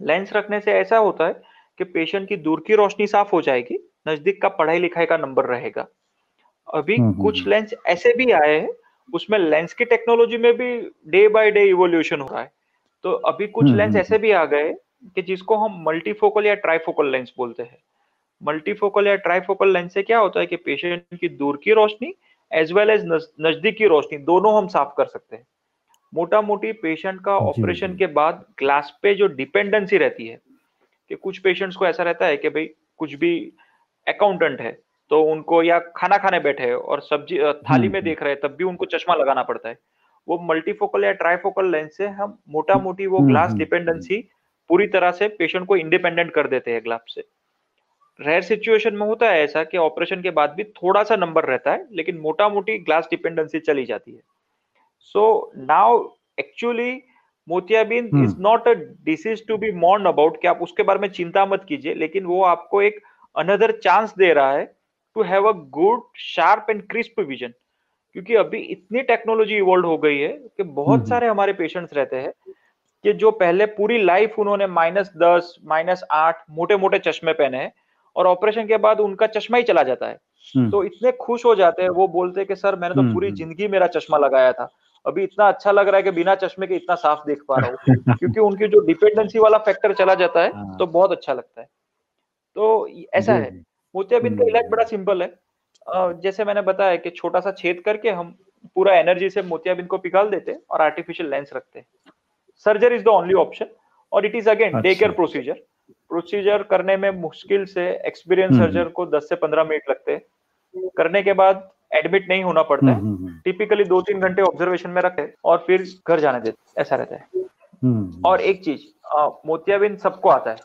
Speaker 3: लेंस रखने से ऐसा होता है कि पेशेंट की दूर की रोशनी साफ़ हो जाएगी नज़दीक का पढ़ाई लिखाई का नंबर रहेगा। अभी कुछ लेंस ऐसे भी आए हैं उसमें लेंस की टेक्नोलॉजी में भी डे बाय डे इवोल्यूशन हो रहा है। तो अभी कुछ लेंस हम्म, हम्म, ऐसे। भी आ गए कि जिसको हम मल्टीफोकल या ट्राईफोकल लेंस बोलते हैं। मल्टीफोकल या ट्राईफोकल लेंस से क्या होता है कि पेशेंट की दूर की रोशनी एज वेल एज नज़दीक की रोशनी दोनों हम साफ़ कर सकते हैं। मोटा मोटी पेशेंट का ऑपरेशन के बाद ग्लास पे जो डिपेंडेंसी रहती है कि कुछ पेशेंट्स को ऐसा रहता है कि भाई कुछ भी अकाउंटेंट है तो उनको या खाना खाने बैठे और सब्ज़ी थाली में हम्म। देख रहे हैं तब भी उनको चश्मा लगाना पड़ता है वो मल्टीफोकल या ट्राईफोकल लेंस से हम मोटा हम्म। मोटी वो ग्लास हम्म, डिपेंडेंसी पूरी तरह से पेशेंट को इंडिपेंडेंट कर देते हैं ग्लास से रेयर सिचुएशन में होता है ऐसा कि ऑपरेशन के बाद भी थोड़ा सा नंबर रहता है लेकिन मोटा मोटी ग्लास डिपेंडेंसी चली जाती है सो नाउ एक्चुअली मोतियाबिंद is not a disease to be mourn about कि आप उसके बारे में चिंता मत कीजिए लेकिन वो आपको एक अनदर चांस दे रहा है to have a good sharp and crisp vision क्योंकि अभी इतनी टेक्नोलॉजी इवॉल्व हो गई है कि बहुत हम्म। सारे हमारे पेशेंट्स रहते हैं कि जो पहले पूरी लाइफ उन्होंने माइनस दस माइनस आठ मोटे मोटे चश्मे पहने हैं और ऑपरेशन के बाद उनका चश्मा ही चला जाता है। हम्म। तो इतने खुश हो जाते हैं वो बोलते हैं कि सर मैंने तो हम्म, पूरी ज़िंदगी मेरा चश्मा लगाया था। अभी इतना अच्छा लग रहा है कि बिना चश्मे के इतना साफ़ देख पा रहा हूँ। क्योंकि उनकी जो डिपेंडेंसी वाला फैक्टर चला जाता है हाँ। तो बहुत अच्छा लगता है। तो ऐसा है। मोतियाबिंद का इलाज बड़ा सिंपल है। जैसे मैंने बताया कि छोटा सा छेद करके हम पूरा एनर्जी से मोतियाबिंद को पिघाल देते और आर्टिफिशियल लेंस रखते हैं। Surgery is the only option और it is again day care procedure procedure करने में मुश्किल से एक्सपीरियंस सर्जर हम्म। को 10 से 15 मिनट लगते हैं। करने के बाद एडमिट नहीं होना पड़ता है। टिपिकली हम्म, हम्म, दो तीन घंटे ऑब्जर्वेशन में रखे और फिर घर जाने देते ऐसा रहता है। और एक चीज़ मोतियाबिंद सबको आता है।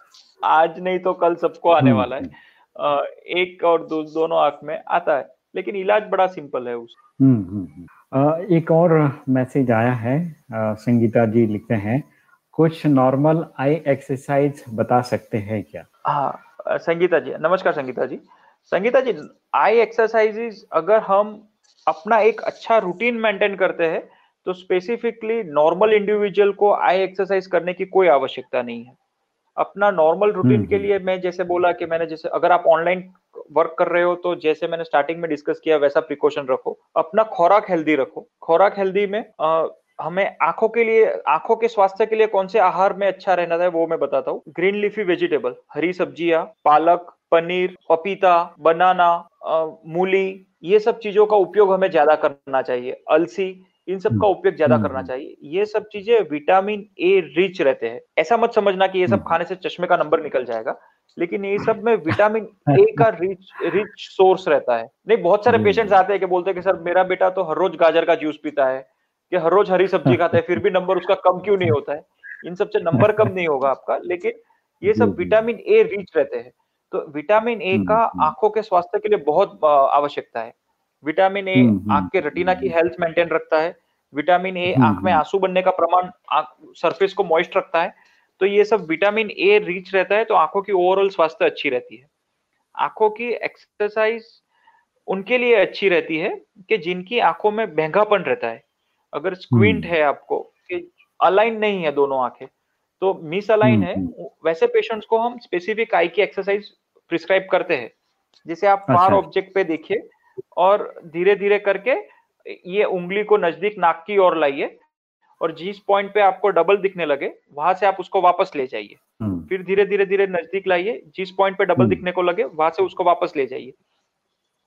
Speaker 3: आज नहीं तो कल सबको आने वाला है। एक और दो, दोनों आँख में आता है लेकिन इलाज बड़ा सिंपल है उस। हम्म, हम्म,
Speaker 1: हम्म। एक और मैसेज आया है संगीता जी लिखते हैं कुछ नॉर्मल आई एक्सरसाइज बता सकते हैं क्या?
Speaker 3: हाँ संगीता जी नमस्कार संगीता जी। संगीता जी आई एक्सरसाइजेज अगर हम अपना एक अच्छा रूटीन मेंटेन करते हैं तो स्पेसिफिकली नॉर्मल इंडिविजुअल को आई एक्सरसाइज करने की कोई आवश्यकता नहीं है। अपना नॉर्मल रूटीन हम्म, के हम्म। लिए मैं जैसे बोला कि मैंने जैसे अगर आप ऑनलाइन वर्क कर रहे हो तो जैसे मैंने स्टार्टिंग में डिस्कस किया वैसा प्रिकॉशन रखो। अपना खुराक हेल्दी रखो। खुराक हेल्दी में आ, हमें आँखों के लिए आँखों के स्वास्थ्य के लिए कौन से आहार में अच्छा रहना था वो मैं बताता हूँ। ग्रीन लीफी वेजिटेबल हरी सब्ज़ियाँ पालक पनीर पपीता बनाना मूली ये सब चीज़ों का उपयोग हमें ज़्यादा करना चाहिए। अलसी इन सब का हम्म। उपयोग ज़्यादा करना हम्म। चाहिए। ये सब चीज़ें विटामिन ए रिच रहते हैं। ऐसा मत समझना कि ये सब हम्म। खाने से चश्मे का नंबर निकल जाएगा लेकिन ये सब में विटामिन ए का रिच रिच सोर्स रहता है। नहीं बहुत सारे पेशेंट्स आते हैं कि बोलते हैं कि सर मेरा बेटा तो हर रोज गाजर का जूस पीता है कि हर रोज हरी सब्ज़ी खाता है फिर भी नंबर उसका कम क्यों नहीं होता है? इन सबसे नंबर कम नहीं होगा आपका लेकिन ये सब विटामिन ए रिच रहते हैं। तो विटामिन ए का आँखों के स्वास्थ्य के लिए बहुत आवश्यकता है। विटामिन ए आँख के रेटिना की हेल्थ मेंटेन रखता है। विटामिन ए आँख में आँसू बनने का प्रमाण सरफेस को मॉइस्ट रखता है। तो ये सब विटामिन ए रिच रहता है तो आँखों की ओवरऑल स्वास्थ्य अच्छी रहती है। आँखों की एक्सरसाइज उनके लिए अच्छी रहती है कि जिनकी आँखों में महंगापन रहता है। अगर स्क्विंट है आपको कि अलाइन नहीं है दोनों आँखें तो मिस अलाइन है। वैसे पेशेंट्स को हम स्पेसिफिक आई की एक्सरसाइज प्रिस्क्राइब करते हैं। जैसे आप फार अच्छा। ऑब्जेक्ट पे देखिए और धीरे धीरे करके ये उंगली को नज़दीक नाक की ओर लाइए और जिस पॉइंट पे आपको डबल दिखने लगे वहाँ से आप उसको वापस ले जाइए। हम्म। फिर धीरे धीरे धीरे नज़दीक लाइए जिस पॉइंट पे डबल हम्म। दिखने को लगे वहाँ से उसको वापस ले जाइए।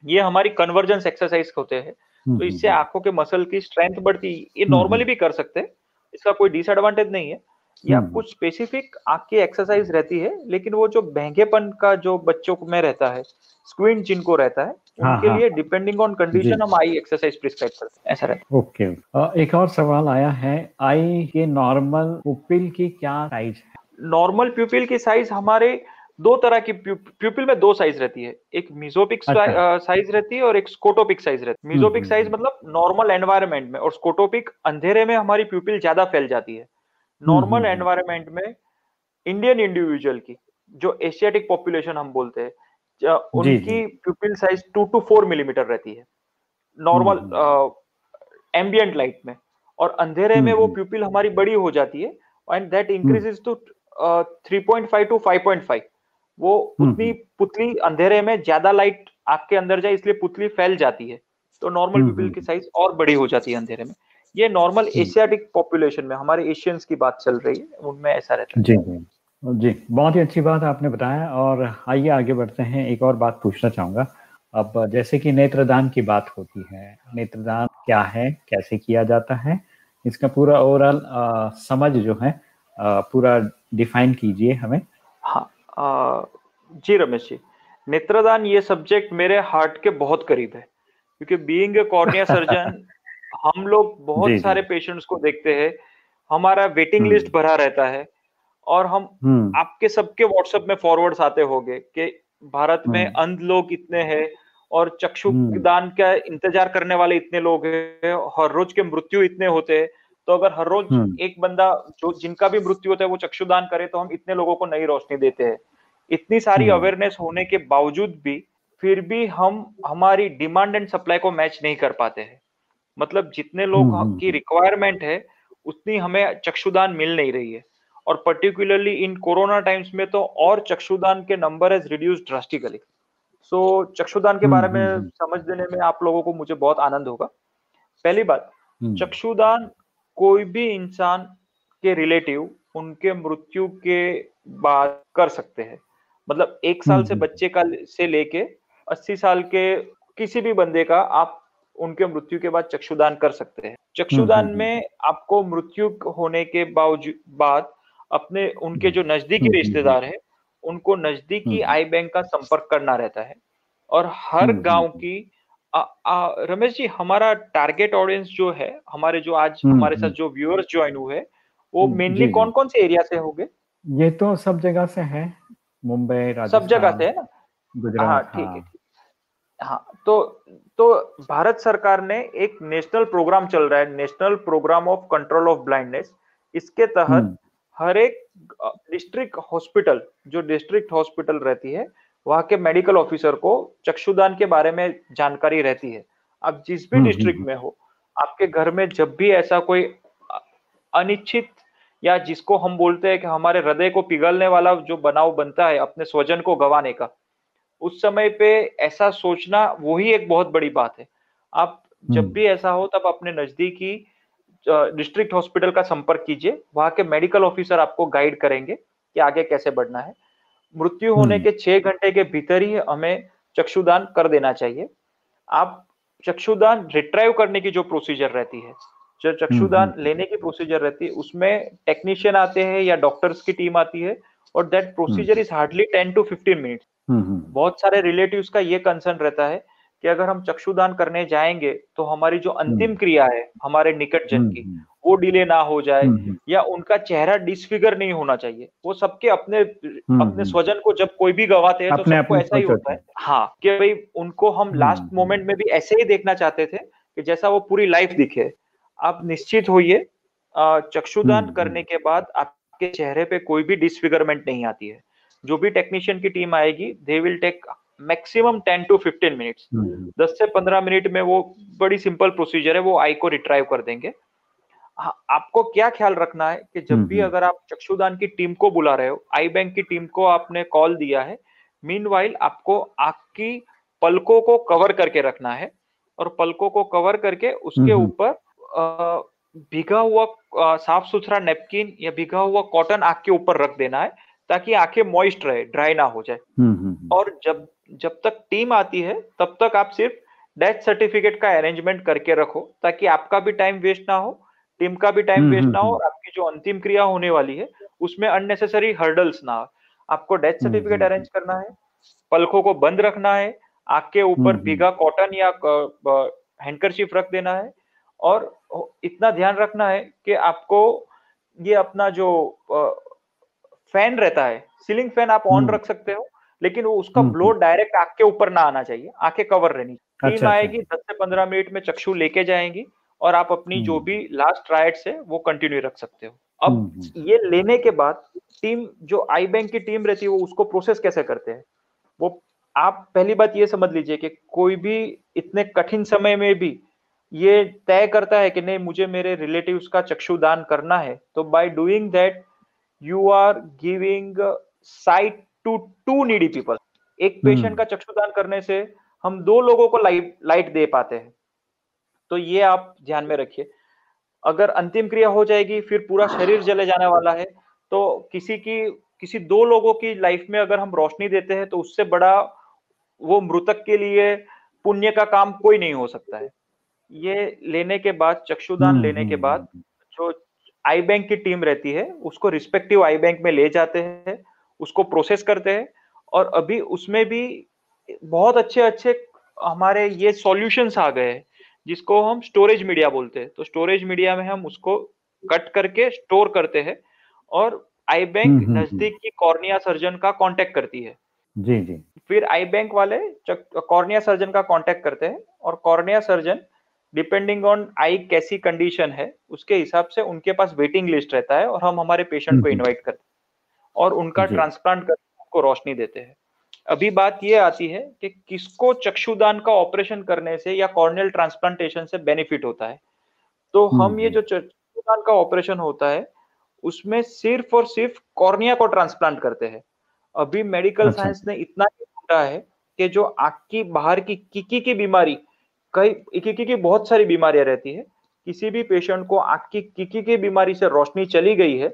Speaker 3: ये हमारी कन्वर्जेंस एक्सरसाइज होते हैं। हम्म, तो इससे आँखों के मसल की स्ट्रेंथ बढ़ती। ये नॉर्मली भी कर सकते हैं। इसका कोई डिसएडवांटेज नहीं है। या कुछ स्पेसिफिक आँख की एक्सरसाइज रहती है लेकिन वो जो महंगेपन का जो बच्चों में रहता है स्क्विंट जिनको रहता है हाँ, उनके हाँ, लिए डिपेंडिंग ऑन कंडीशन हम आई एक्सरसाइज प्रिस्क्राइब करते हैं ऐसा रहता
Speaker 1: है। ओके। okay. एक और सवाल आया है आई के नॉर्मल पुपिल की क्या साइज़ है?
Speaker 3: नॉर्मल प्यूपिल की साइज़ हमारे दो तरह की प्यूपिल में दो साइज़ रहती है एक मिजोपिक अच्छा। साइज़ रहती है और एक स्कोटोपिक साइज़ रहती है। मिजोपिक साइज़ मतलब नॉर्मल एनवायरनमेंट में और स्कोटोपिक अंधेरे में हमारी प्यूपिल ज़्यादा फैल जाती है। नॉर्मल एनवायरनमेंट में इंडियन इंडिविजुअल की जो एशियाटिक पॉपुलेशन हम बोलते हैं उनकी pupil size two to four millimetre रहती है। नॉर्मल एम्बियंट लाइट में। और अंधेरे में वो प्यूपिल हमारी बड़ी हो जाती है and that increases to three point five to five point five वो उतनी पुतली अंधेरे में ज़्यादा लाइट आग के अंदर जाए इसलिए पुतली फैल जाती है। तो नॉर्मल प्यूपिल की साइज़ और बड़ी हो जाती है अंधेरे में। ये नॉर्मल एशियाटिक पॉपुलेशन में हमारे एशियंस की बात चल रही है उनमें ऐसा रहता है। जी
Speaker 1: जी बहुत ही अच्छी बात आपने बताया और आइए आगे बढ़ते हैं एक और बात पूछना चाहूँगा। अब जैसे कि नेत्रदान की बात होती है नेत्रदान क्या है कैसे किया जाता है इसका पूरा ओवरऑल समझ जो है आ, पूरा डिफाइन कीजिए हमें।
Speaker 3: हाँ आ, जी रमेश जी नेत्रदान ये सब्जेक्ट मेरे हार्ट के बहुत करीब है क्योंकि बीइंग ए कॉर्निया सर्जन हम लोग बहुत जी, सारे पेशेंट्स को देखते हैं हमारा वेटिंग लिस्ट हम्म। भरा रहता है और हम हम्म। आपके सबके व्हाट्सएप में फॉरवर्ड्स आते होंगे कि भारत में हम्म। अंध लोग इतने हैं और चक्षु। दान का इंतज़ार करने वाले इतने लोग हैं हर रोज के मृत्यु इतने होते हैं तो अगर हर रोज। एक बंदा जो जिनका भी मृत्यु होता है वो चक्षुदान करे तो हम इतने लोगों को नई रोशनी देते हैं इतनी सारी अवेयरनेस। होने के बावजूद भी फिर भी हम हमारी डिमांड एंड सप्लाई को मैच नहीं कर पाते हैं मतलब जितने लोग हम्म, की रिक्वायरमेंट है उतनी हमें चक्षुदान मिल नहीं रही है। और पर्टिकुलरली इन कोरोना टाइम्स में तो और चक्षुदान के number has reduce drastically so चक्षुदान के बारे में समझ देने में आप लोगों को मुझे बहुत आनंद होगा। पहली बात चक्षुदान कोई भी इंसान के रिलेटिव उनके मृत्यु के बाद कर सकते हैं। मतलब एक साल से बच्चे का से लेके अस्सी साल के किसी भी बंदे का आप उनके मृत्यु के बाद चक्षुदान कर सकते हैं। चक्षुदान में आपको मृत्यु होने के बावजूद बाद अपने उनके जो नजदीकी रिश्तेदार है उनको नजदीकी आई बैंक का संपर्क करना रहता है। और हर गाँव की आ, आ, रमेश जी हमारा टारगेट ऑडियंस जो है हमारे जो आज हमारे साथ जो व्यूअर्स ज्वाइन हुए वो मेनली कौन कौन से एरिया से होंगे?
Speaker 1: ये तो सब जगह से है मुंबई
Speaker 3: सब जगह से है ना? गुजरात हाँ ठीक है हाँ।, हाँ तो तो भारत सरकार ने एक नेशनल प्रोग्राम चल रहा है national programme of control of blindness. इसके तहत हम्म। हर एक डिस्ट्रिक्ट हॉस्पिटल जो डिस्ट्रिक्ट हॉस्पिटल रहती है वहाँ के मेडिकल ऑफिसर को चक्षुदान के बारे में जानकारी रहती है। आप जिस भी डिस्ट्रिक्ट हम्म, हम्म, में हो आपके घर में जब भी ऐसा कोई अनिश्चित या जिसको हम बोलते हैं कि हमारे हृदय को पिघलने वाला जो बनाव बनता है अपने स्वजन को गवाने का उस समय पे ऐसा सोचना वो ही एक बहुत बड़ी बात है। आप जब हम्म। भी ऐसा हो तब अपने नजदीकी डिस्ट्रिक्ट हॉस्पिटल का संपर्क कीजिए। वहाँ के मेडिकल ऑफिसर आपको गाइड करेंगे कि आगे कैसे बढ़ना है। मृत्यु होने हम्म। के छह घंटे के भीतर ही हमें चक्षुदान कर देना चाहिए। आप चक्षुदान रिट्राइव करने की जो प्रोसीजर रहती है जो चक्षुदान हम्म, लेने की प्रोसीजर रहती है उसमें टेक्नीशियन आते हैं या डॉक्टर्स की टीम आती है और that procedure is hardly ten to fifteen minutes बहुत सारे रिलेटिव्स का ये कंसर्न रहता है कि अगर हम चक्षुदान करने जाएँगे तो हमारी जो अंतिम हम्म। क्रिया है हमारे निकट जन की हम्म, हम्म। वो डिले ना हो जाए या उनका चेहरा डिसफिगर नहीं होना चाहिए। वो सबके अपने अपने स्वजन को जब कोई भी गवाते हैं तो सबको ऐसा ही होता है। हाँ कि भाई उनको हम लास्ट मोमेंट में भी ऐसे ही देखना चाहते थे कि जैसा वो पूरी लाइफ दिखे। आप निश्चित होइए चक्षुदान करने के बाद आपके चेहरे पे कोई भी डिसफिगरमेंट नहीं आती है। जो भी टेक्नीशियन की टीम आएगी they will take maximum ten to fifteen minutes दस से पंद्रह मिनट में वो बड़ी सिंपल प्रोसीजर है वो आई को रिट्राइव कर देंगे। हाँ, आपको क्या ख्याल रखना है कि जब भी हम्म, हम्म। अगर आप चक्षुदान की टीम को बुला रहे हो आई बैंक की टीम को आपने कॉल दिया है मीन आपको आँख की पलकों को कवर करके रखना है और पलकों को कवर करके उसके हम्म, ऊपर भीगा हुआ साफ़ सुथरा नेपकिन या भीगा हुआ कॉटन आँख के ऊपर रख देना है। ताकि आँखें मॉइस्ट रहे ड्राई ना हो जाए। और जब जब तक टीम आती है तब तक आप सिर्फ़ डेथ सर्टिफिकेट का अरेंजमेंट करके रखो ताकि आपका भी टाइम वेस्ट ना हो टीम का भी टाइम वेस्ट ना हो और आपकी जो अंतिम क्रिया होने वाली है उसमें अननेसेसरी हर्डल्स ना हो आपको डेथ सर्टिफिकेट अरेंज करना है पलखों को बंद रखना है आग के ऊपर भीगा कॉटन या हैंडकरशिप रख देना है और इतना ध्यान रखना है कि आपको ये अपना जो फ़ैन रहता है। सीलिंग फ़ैन आप ऑन रख सकते हो लेकिन वो उसका ब्लो डायरेक्ट आँख के ऊपर ना आना चाहिए आँखें कवर रहनी। टीम अच्छा, अच्छा, आएगी दस से पंद्रह मिनट में चक्षु लेके जाएँगी और आप अपनी जो भी लास्ट राइड्स है वो कंटिन्यू रख सकते हो। अब ये लेने के बाद टीम जो आई बैंक की टीम रहती है वो उसको प्रोसेस कैसे करते हैं? वो आप पहली बात ये समझ लीजिए कि कोई भी इतने कठिन समय में भी ये तय करता है कि नहीं मुझे मेरे रिलेटिव्स का चक्षुदान करना है तो by doing that you are giving sight to to needy people एक पेशेंट हम्म। का चक्षुदान करने से हम दो लोगों को लाइट लाइट दे पाते हैं। तो ये आप ध्यान में रखिए। अगर अंतिम क्रिया हो जाएगी फिर पूरा शरीर जले जाने वाला है तो किसी की किसी दो लोगों की लाइफ में अगर हम रोशनी देते हैं तो उससे बड़ा वो मृतक के लिए पुण्य का काम कोई नहीं हो सकता है। ये लेने के बाद चक्षुदान हम्म, लेने के हम्म, बाद जो आई बैंक की टीम रहती है उसको रिस्पेक्टिव आई बैंक में ले जाते हैं उसको प्रोसेस करते हैं और अभी उसमें भी बहुत अच्छे अच्छे हमारे ये सॉल्यूशंस आ गए हैं जिसको हम स्टोरेज मीडिया बोलते हैं। तो स्टोरेज मीडिया में हम उसको कट करके स्टोर करते हैं और आई बैंक। नज़दीक की कॉर्निया सर्जन का कांटेक्ट करती है।
Speaker 1: जी जी।
Speaker 3: फिर आई बैंक वाले कॉर्निया सर्जन का कांटेक्ट करते हैं और cornea surgeon depending on eye कैसी कंडीशन है उसके हिसाब से उनके पास वेटिंग लिस्ट रहता है और हम हमारे पेशेंट को इनवाइट करते हैं और उनका ट्रांसप्लांट करके उनको रोशनी देते हैं। अभी बात ये आती है कि किसको चक्षुदान का ऑपरेशन करने से या कॉर्नियल ट्रांसप्लांटेशन से बेनिफिट होता है। तो हम ये जो चक्षुदान का ऑपरेशन होता है उसमें सिर्फ़ और सिर्फ़ कॉर्निया को ट्रांसप्लांट करते हैं। अभी मेडिकल अच्छा। साइंस ने इतना है कि जो आँख की बाहर की किकी की बीमारी कई किकी की बहुत सारी बीमारियाँ रहती है। किसी भी पेशेंट को आँख की किकी की बीमारी से रोशनी चली गई है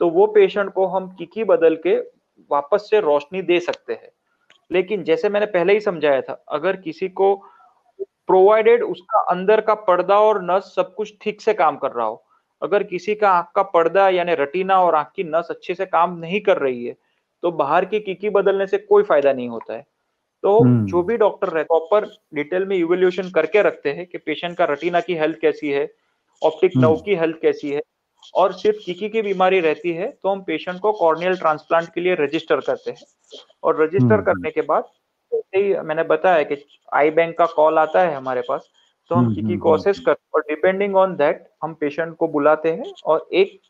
Speaker 3: तो वो पेशेंट को हम किकी बदल के वापस से रोशनी दे सकते हैं। लेकिन जैसे मैंने पहले ही समझाया था, अगर किसी को प्रोवाइडेड उसका अंदर का पर्दा और नस सब कुछ ठीक से काम कर रहा हो, अगर किसी का आँख का पर्दा यानी रटीना और आँख की नस अच्छे से काम नहीं कर रही है तो बाहर की किकी बदलने से कोई फ़ायदा नहीं होता है। तो हम्म। जो भी डॉक्टर रहते प्रॉपर डिटेल में इवेल्युएशन करके रखते हैं कि पेशेंट का रटीना की हेल्थ कैसी है ऑप्टिक नव की हेल्थ कैसी है और सिर्फ़ किकी की बीमारी रहती है तो हम पेशेंट को कॉर्नियल ट्रांसप्लांट के लिए रजिस्टर करते हैं। और रजिस्टर हम्म। करने के बाद जैसे ही मैंने बताया कि आई बैंक का कॉल आता है हमारे पास तो हम किकी को असेस कर और डिपेंडिंग ऑन दैट हम पेशेंट को बुलाते हैं और एक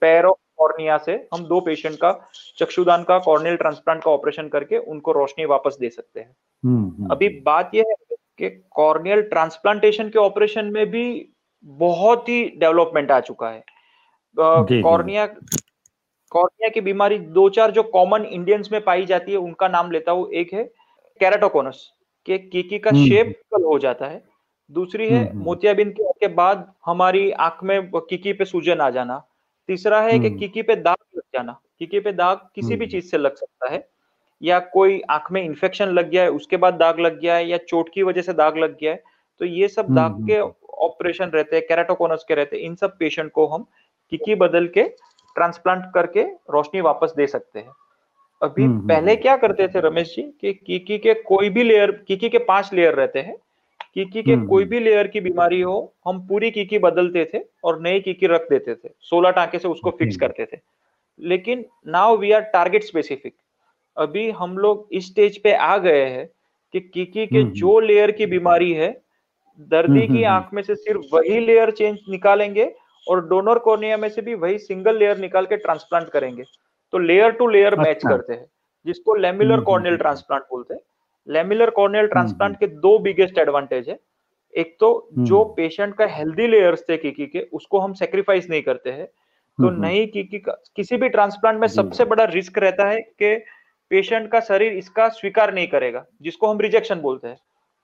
Speaker 3: पैर ऑफ़ कॉर्निया से हम दो पेशेंट का चक्षुदान का कॉर्नियल ट्रांसप्लांट का ऑपरेशन करके उनको रोशनी वापस दे सकते हैं। अभी बात यह है कि कॉर्नियल ट्रांसप्लांटेशन के ऑपरेशन में भी बहुत ही डेवलपमेंट आ चुका है। कॉर्निया कॉर्निया की बीमारी दो चार जो कॉमन इंडियंस में पाई जाती है उनका नाम लेता हूँ। एक है कैराटोकोनस के कीकी का शेप हम्म। हो जाता है। दूसरी है हम्म, मोतियाबिंद के बाद हमारी आँख में कीकी पे सूजन आ जाना। तीसरा है कि कीकी पे दाग लग जाना। किकी पे दाग किसी भी चीज़ से लग सकता है या कोई आँख में इन्फेक्शन लग गया है उसके बाद दाग लग गया है या चोट की वजह से दाग लग गया है तो ये सब दाग के ऑपरेशन रहते हैं कैराटोकोनस के रहते हैं इन सब पेशेंट को हम किकी बदल के ट्रांसप्लांट करके रोशनी वापस दे सकते हैं। अभी पहले क्या करते थे रमेश जी कि कीकी के कोई भी लेयर कीकी के पाँच लेयर रहते हैं कीकी के कोई भी लेयर की बीमारी हो हम पूरी कीकी बदलते थे और नई कीकी रख देते थे। सोलह टाके से उसको फिक्स करते थे। लेकिन now we are target specific अभी हम लोग इस स्टेज पे आ गए हैं कि कीकी के जो लेयर की बीमारी है दर्दी की आँख में से सिर्फ़ वही लेयर चेंज निकालेंगे और डोनर कोर्निया में से भी वही सिंगल लेयर निकाल के ट्रांसप्लांट करेंगे। तो लेयर टू लेयर मैच करते हैं जिसको लेमिलर कॉर्नियल ट्रांसप्लांट बोलते हैं। लेमिलर कॉर्नियल ट्रांसप्लांट के दो बिगेस्ट एडवांटेज है। एक तो जो पेशेंट का हेल्दी लेयर्स थे कीकी के उसको हम सेक्रीफाइस नहीं करते हैं। तो नहीं कीकी का किसी भी ट्रांसप्लांट में सबसे बड़ा रिस्क रहता है कि पेशेंट का शरीर इसका स्वीकार नहीं करेगा जिसको हम रिजेक्शन बोलते हैं।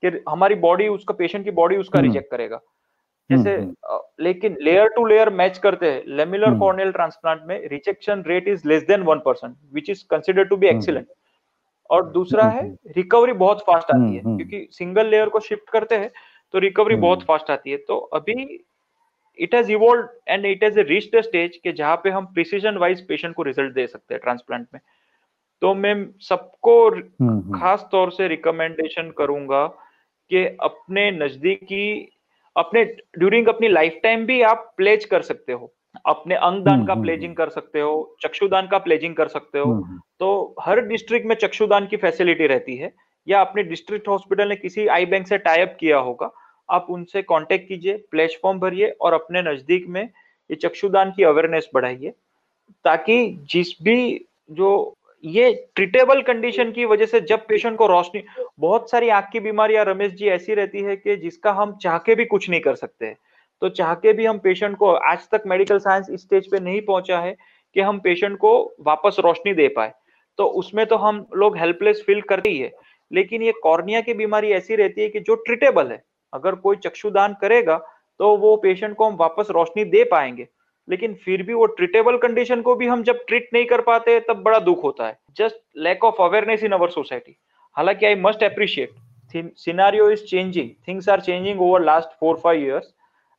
Speaker 3: कि हमारी बॉडी उसका पेशेंट की बॉडी उसका रिजेक्ट करेगा। जैसे लेकिन लेयर टू लेयर मैच करते हैं। लेमिलर कॉर्नियल ट्रांसप्लांट में rejection rate is less than one percent which is consider to be excellent और दूसरा है रिकवरी बहुत फास्ट आती है क्योंकि सिंगल लेयर को शिफ्ट करते हैं तो रिकवरी बहुत फास्ट आती है। तो अभी it has evolve and it has reach the stage के जहाँ पे हम प्रिसीजन वाइज पेशेंट को रिज़ल्ट दे सकते हैं ट्रांसप्लांट में। तो मैं सबको खास तौर से रिकमेंडेशन करूँगा कि अपने नजदीकी अपने ड्यूरिंग अपनी लाइफ टाइम भी आप प्लेज कर सकते हो। अपने अंगदान हम्म, का प्लेजिंग हम्म, हम्म। कर सकते हो चक्षुदान का प्लेजिंग कर सकते हो। तो हर डिस्ट्रिक्ट में चक्षुदान की फैसिलिटी रहती है। या अपने डिस्ट्रिक्ट हॉस्पिटल ने किसी आई बैंक से टाइप किया होगा आप उनसे कांटेक्ट कीजिए प्लेटफॉर्म भरिए और अपने नज़दीक में ये चक्षुदान की अवेयरनेस बढ़ाइए। ताकि जिस भी जो ये ट्रीटेबल कंडीशन की वजह से जब पेशेंट को रोशनी बहुत सारी आँख की बीमारियाँ रमेश जी ऐसी रहती है कि जिसका हम चाह के भी कुछ नहीं कर सकते। तो चाह के भी हम पेशेंट को आज तक मेडिकल साइंस इस स्टेज पे नहीं पहुँचा है कि हम पेशेंट को वापस रोशनी दे पाए। तो उसमें तो हम लोग हेल्पलेस फील करते ही है। लेकिन ये कॉर्निया की बीमारी ऐसी रहती है कि जो ट्रीटेबल है, अगर कोई चक्षुदान करेगा तो वो पेशेंट को हम वापस रोशनी दे पाएँगे। लेकिन फिर भी वो ट्रीटेबल कंडीशन को भी हम जब ट्रीट नहीं कर पाते तब बड़ा दुख होता है। Just lack of awareness in our society हालाँकि I must appreciate scenario is changing things are changing over last four five years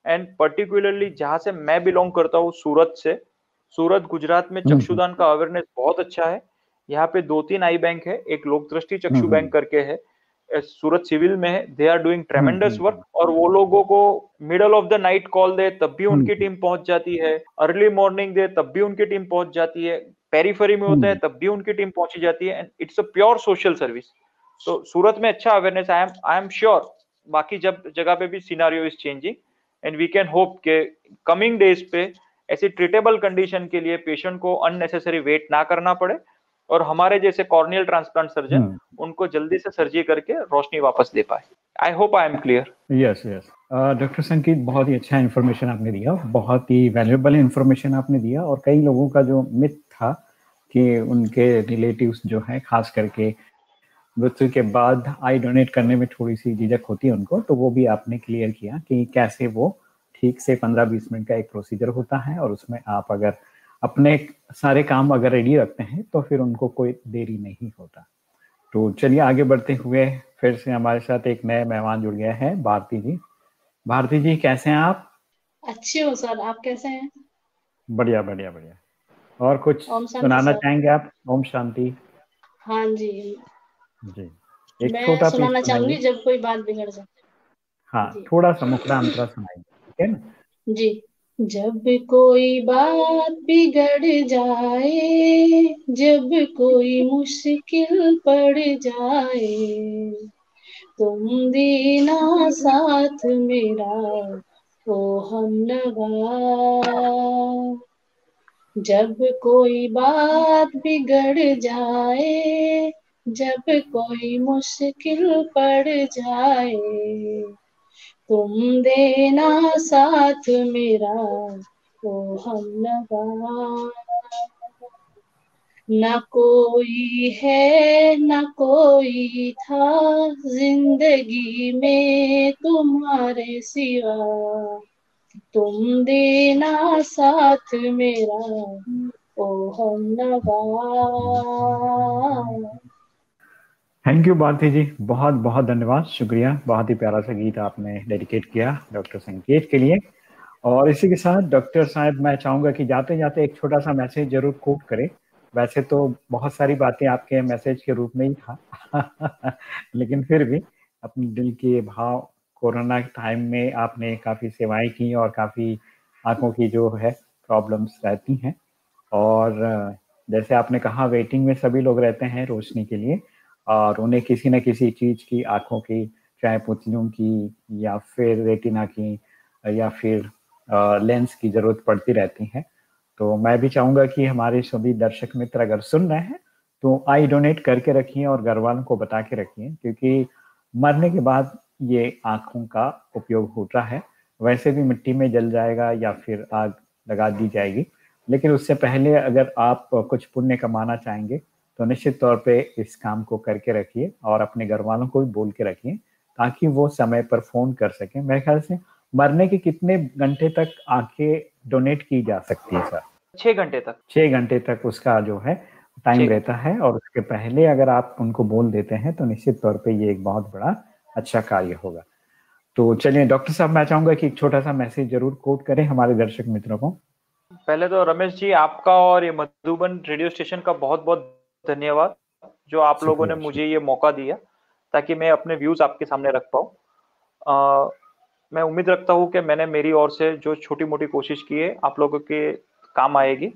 Speaker 3: and particularly जहाँ से मैं बिलोंग करता हूँ सूरत से। सूरत गुजरात में हम्म, हम्म। चक्षुदान का अवेयरनेस बहुत अच्छा है। यहाँ पे दो तीन आई बैंक है। एक लोक दृष्टि चक्षु बैंक हम्म, करके है। सूरत सिविल में है। They are doing tremendous work और वो लोगों को middle of the night call दे तब भी उनकी टीम पहुँच जाती है। अर्ली मॉर्निंग दे तब भी उनकी टीम पहुँच जाती है। पेरीफरी में होता है तब भी उनकी टीम पहुँची जाती है। And it's a pure social service तो सूरत में अच्छा awareness I am I am sure बाकी जब जगह पे भी scenario is changing and we can hope के कमिंग डेज़ पे ऐसी ट्रीटेबल कंडीशन के लिए पेशेंट को अननेसेसरी वेट ना करना पड़े और हमारे जैसे कॉर्नियल ट्रांसप्लांट सर्जन उनको जल्दी से सर्जरी करके रोशनी वापस दे पाए। I hope I am clear
Speaker 1: yes yes doctor Sanket बहुत ही अच्छा इन्फॉर्मेशन आपने दिया बहुत ही वैल्यूएबल इन्फॉर्मेशन आपने दिया और कई लोगों का जो मिथ था कि उनके रिलेटिव्स जो है खास करके मृत्यु के बाद आई डोनेट करने में थोड़ी सी झिझक होती है उनको तो वो भी आपने क्लियर किया कि कैसे वो ठीक से पंद्रह बीस मिनट का एक प्रोसीजर होता है और उसमें आप अगर अपने सारे काम अगर रेडी रखते हैं तो फिर उनको कोई देरी नहीं होता। तो चलिए आगे बढ़ते हुए फिर से हमारे साथ एक नए मेहमान जुड़ गया है भारती जी। भारती जी कैसे हैं आप?
Speaker 5: अच्छे हो सर आप कैसे हैं?
Speaker 1: बढ़िया बढ़िया बढ़िया। और कुछ सुनाना चाहेंगे आप? ओम शांति।
Speaker 5: हाँ जी।
Speaker 1: जी।
Speaker 5: एक मैं छोटा सुनाना चाहूँगी जब कोई बात बिगड़ जाए।
Speaker 1: हाँ थोड़ा सा मुखड़ा अंतरा सुनाइए ठीक है ना?
Speaker 5: जी। जब कोई बात बिगड़ जाए जब कोई मुश्किल पड़ जाए तुम देना साथ मेरा ओ हम जब कोई बात बिगड़ जाए जब कोई मुश्किल पड़ जाए, तुम देना साथ मेरा तो हम लगा। न कोई है, न कोई था ज़िंदगी में तुम्हारे सिवा। तुम देना साथ मेरा ओ हम लगा।
Speaker 1: थैंक यू भारती जी बहुत बहुत धन्यवाद, शुक्रिया। बहुत ही प्यारा सा गीत आपने डेडिकेट किया डॉक्टर संकेत के लिए। और इसी के साथ डॉक्टर साहब, मैं चाहूँगा कि जाते जाते एक छोटा सा मैसेज ज़रूर कोट करें। वैसे तो बहुत सारी बातें आपके मैसेज के रूप में ही था। लेकिन फिर भी अपने दिल के भाव, कोरोना टाइम में आपने काफ़ी सेवाएँ की और काफ़ी आँखों की जो है प्रॉब्लम्स रहती हैं। और, जैसे आपने कहा वेटिंग में सभी लोग रहते हैं रोशनी के लिए। और उन्हें किसी न किसी चीज़ की, आँखों की, चाहे पुतलियों की या फिर रेटिना की या फिर लेंस की ज़रूरत पड़ती रहती है। तो मैं भी चाहूँगा कि हमारे सभी दर्शक मित्र अगर सुन रहे हैं तो आई डोनेट करके रखिए और घर वालों को बता के रखिए, क्योंकि मरने के बाद ये आँखों का उपयोग होता है। वैसे भी मिट्टी में जल जाएगा या फिर आग लगा दी जाएगी, लेकिन उससे पहले अगर आप कुछ पुण्य कमाना चाहेंगे तो निश्चित तौर पे इस काम को करके रखिए और अपने घर वालों को भी बोल के रखिए ताकि वो समय पर फ़ोन कर सके। मेरे ख्याल से मरने के कितने घंटे तक आके डोनेट की जा सकती है सर?
Speaker 3: छह घंटे तक।
Speaker 1: छह घंटे तक उसका जो है टाइम रहता है और उसके पहले अगर आप उनको बोल देते हैं तो निश्चित तौर पे ये एक बहुत बड़ा अच्छा कार्य होगा। तो चलिए डॉक्टर साहब मैं चाहूँगा कि एक छोटा सा मैसेज ज़रूर कोट करें हमारे दर्शक मित्रों को।
Speaker 3: पहले तो रमेश जी आपका और ये मधुबन रेडियो स्टेशन का बहुत बहुत धन्यवाद जो आप लोगों ने मुझे ये मौका दिया ताकि मैं अपने व्यूज़ आपके सामने रख पाऊँ। मैं उम्मीद रखता हूँ कि मैंने मेरी ओर से जो छोटी मोटी कोशिश की है आप लोगों के काम आएगी।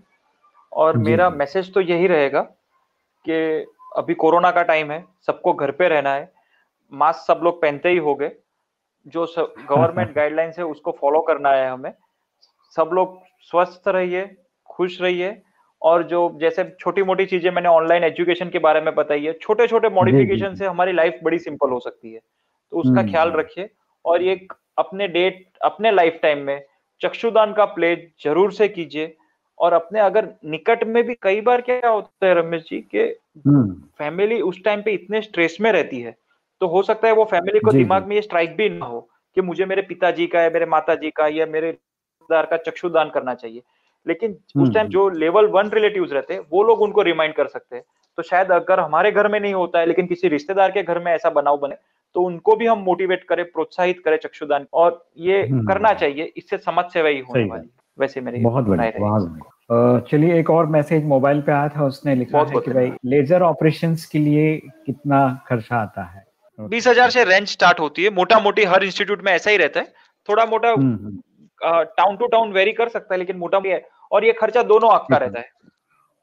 Speaker 3: और मेरा मैसेज तो यही रहेगा कि अभी कोरोना का टाइम है सबको घर पे रहना है मास्क सब लोग पहनते ही हो गए जो गवर्नमेंट गाइडलाइंस है उसको फॉलो करना है हमें। सब लोग स्वस्थ रहिए खुश रहिए और जो जैसे छोटी मोटी चीज़ें मैंने ऑनलाइन एजुकेशन के बारे में बताई है छोटे छोटे मॉडिफिकेशन से हमारी लाइफ बड़ी सिंपल हो सकती है तो उसका हम्म, ख्याल हम्म। रखिए और ये अपने डेट अपने लाइफ टाइम में चक्षुदान का प्ले ज़रूर से कीजिए और अपने अगर निकट में भी कई बार क्या होता है रमेश जी के फैमिली हम्म। उस टाइम पे इतने स्ट्रेस में रहती है तो हो सकता है वो फैमिली को दिमाग में ये स्ट्राइक भी ना हो कि मुझे मेरे पिताजी का या मेरे माता जी का या मेरे रिश्तेदार का चक्षुदान करना चाहिए लेकिन उस टाइम हम्म। जो लेवल वन रिलेटिव रहते हैं वो लोग उनको रिमाइंड कर सकते हैं। तो शायद अगर हमारे घर में नहीं होता है लेकिन किसी रिश्तेदार के घर में ऐसा बनाव बने तो उनको भी हम मोटिवेट करें प्रोत्साहित करें चक्षुदान और ये हम्म। करना चाहिए इससे समाज सेवा ही होने वाली वैसे मेरे
Speaker 1: बहुत बढ़िया चलिए एक और मैसेज मोबाइल पे आया था उसने लिखा है कि भाई लेजर ऑपरेशन के लिए कितना खर्चा आता है?
Speaker 3: बीस हज़ार से रेंज स्टार्ट होती है। मोटा मोटी हर इंस्टीट्यूट में ऐसा ही रहता है। थोड़ा मोटा टाउन टू टाउन वेरी कर सकता है लेकिन मोटा है और ये खर्चा दोनों आँख का रहता है।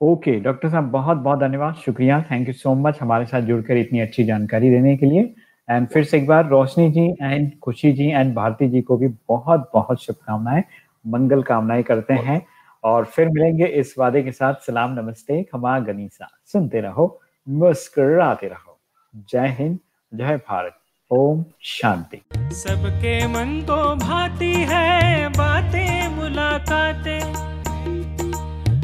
Speaker 1: ओके डॉक्टर साहब बहुत बहुत धन्यवाद शुक्रिया थैंक यू सो मच हमारे साथ जुड़कर इतनी अच्छी जानकारी देने के लिए। एंड फिर से एक बार रोशनी जी एंड खुशी जी एंड भारती जी को भी बहुत बहुत शुभकामनाएँ मंगल कामनाएँ करते हैं। और फिर मिलेंगे इस वादे के साथ। सलाम नमस्ते खमा गनीसा। सुनते रहो मुस्कुराते रहो। जय हिंद जय भारत। ओम शांति।
Speaker 6: सबके मन तो भाती है बातें मुलाकातें।